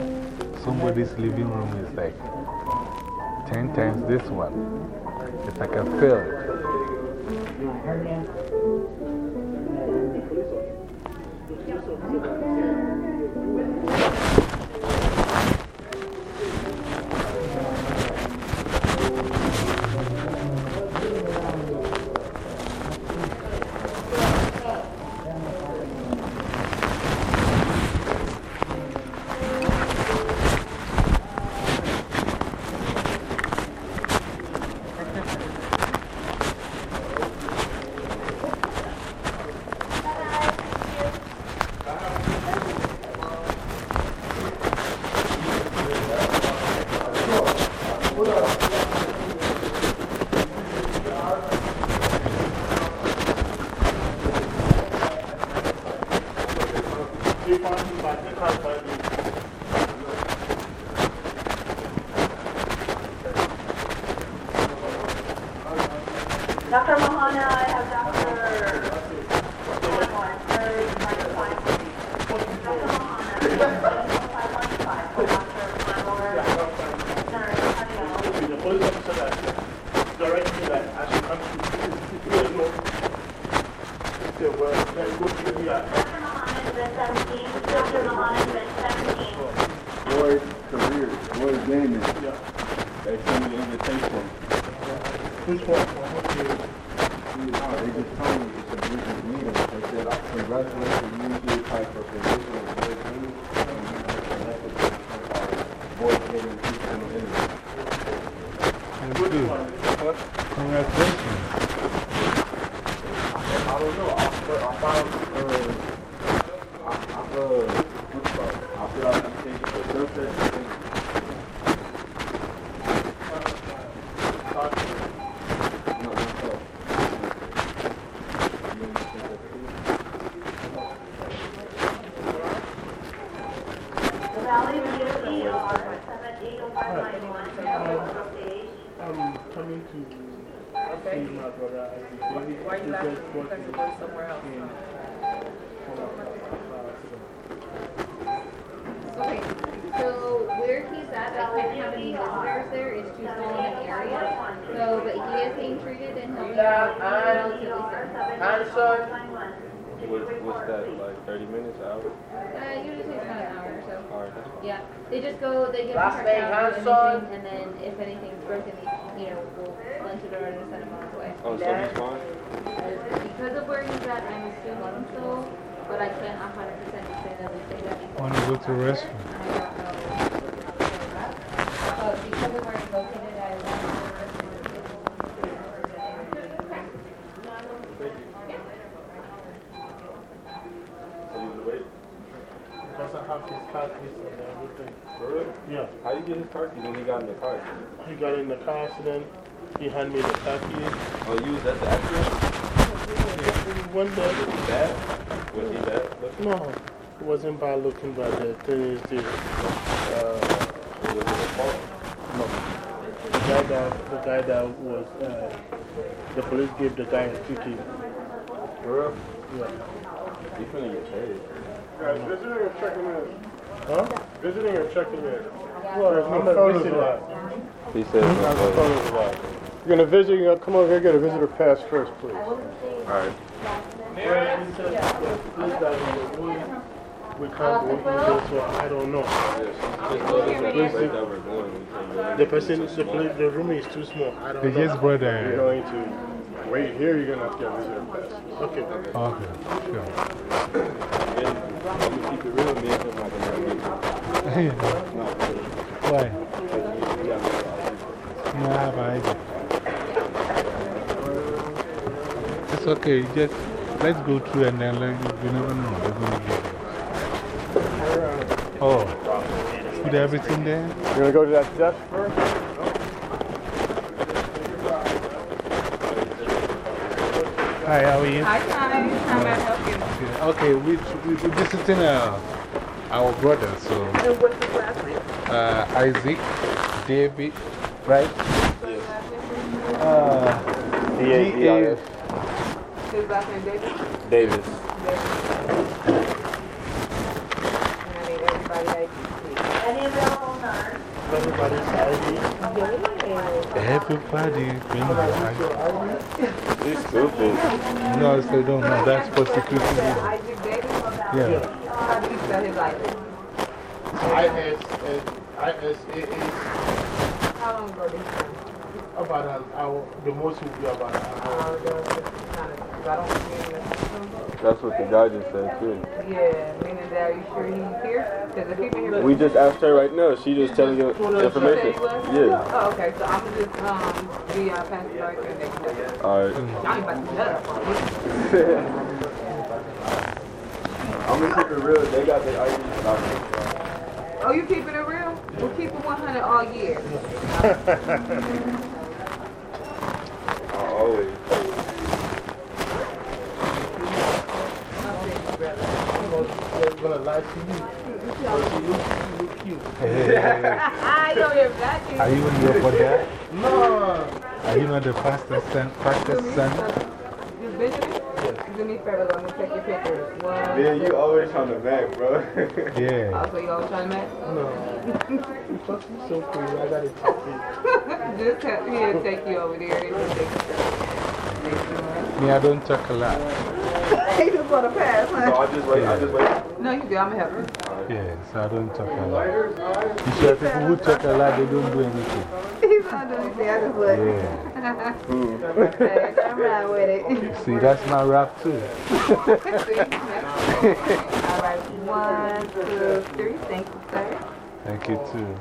somebody's living room is like 10 times this one. It's like a field. don't. I feel, found, I, I feel, I feel like I'm changing for something. What, what's that, like 30 minutes, an hour? Uh, usually takes about an hour or so. Alright, that's fine. Yeah, they just go, they get Last checked name out or Hanson. and then if anything's broken, you know, we'll lunch it or send them on his way. Oh, so he's fine? Because of where he's at, I'm assuming so, but I can't hundred percent say that we say that before. Want to go to the restroom? I have his car keys and everything. For real? Yeah. How you get his car keys when he got in the car? He got in the car accident. He handed me the car keys. Oh, you was at the accident? One day. Was he bad? Was he bad? No, it wasn't bad looking, but the thing is this. Uh, Was it his fault? no. The guy that, the guy that was, uh, the police gave the guy a ticket. For real? Yeah. You finna get paid. Guys, visiting or checking in? Huh? Visiting or checking in? Well, There's I'm no a photos visitor. allowed. He said no No photos. photos allowed. You're gonna visit, you gotta come over here, get a visitor pass first, please. Alright. Well, he said the police guy was going, we can't go in there, so I don't know. Just notice that the place that we're going, we can go in. The person, the, police, the room is too small. I don't know. just brought You're going to wait here, you're gonna have to get visitor pass. Okay. Okay, sure. And keep it real, me and him not No, Why? because you got me No, I have an. It's okay, just let's go through and then let, you never know. They're going to get it. Oh, put everything there? You're gonna go to that desk first? Hi, how are you? Hi, Connie. How may I help you? Yeah, Okay, we, we, we're visiting uh, our brother, so And what's his last name? uh, Isaac, David, right? Yes. Uh, D-A-V-I-S. His last name David? Davis. And I need everybody ID. Any available nurse? Everybody's ID. Everybody bring their ID. He's stupid. No, they don't know. That's for security reasons. Isaac David? Yeah. How do you spell his last name? ISAA. How long ago did he come? About an hour. The most will be about an hour. I don't see him. That's what the guy just said, too. Yeah, meaning that, are you sure he's here? Because if he's been here. We just asked her right now. She just telling you information. Yeah. Oh, okay, so I'm gonna just, um, be, uh, pass the mic and next time. Alright. Y'all ain't about to shut up on me. I'm gonna keep it real. They got their ID. Oh, you keeping it real? We'll keep it 100 all year. (laughs) Always. I'm gonna lie to you. Because (laughs) you look, cute. I know you're that. Are you in here for that? No. Are you not the pastor's son? Pastor's son? You visiting? Do me a favor, let me take your pictures. One, Man, you always on the back, bro. (laughs) Yeah. Oh, so you always trying to match? No. (laughs) Because you're so pretty, I gotta take you. Just have, he'll take you over there. He will take you. Me, I don't talk a lot. He just want to pass, huh? So I just wait, I just wait. No, you do. I'm going to help you. Yeah, so I don't talk a lot. You sure people who talk a lot, they don't do anything. (laughs) He's (laughs) not doing anything. I just look. Yeah. Hey, I'm right with it. See, that's my rap too. (laughs) All right, one, two, three. Thank you, sir. Thank you too.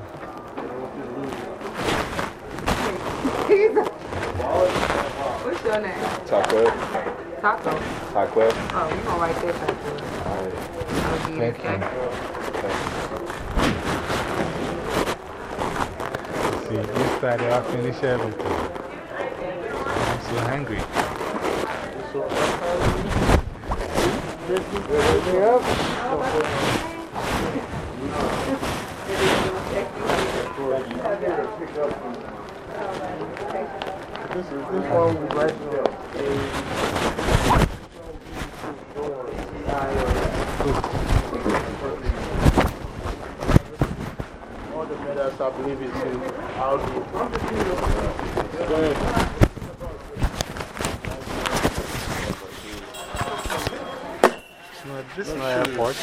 What's your name? Taco. Taco. Taco. Oh, you gonna write this down. Alright. I'll give Thank you. See, this Friday I'll finish everything. I'm so hungry. This is this one right here. All the medals, I believe, is in Audi. Go ahead. This is not airport.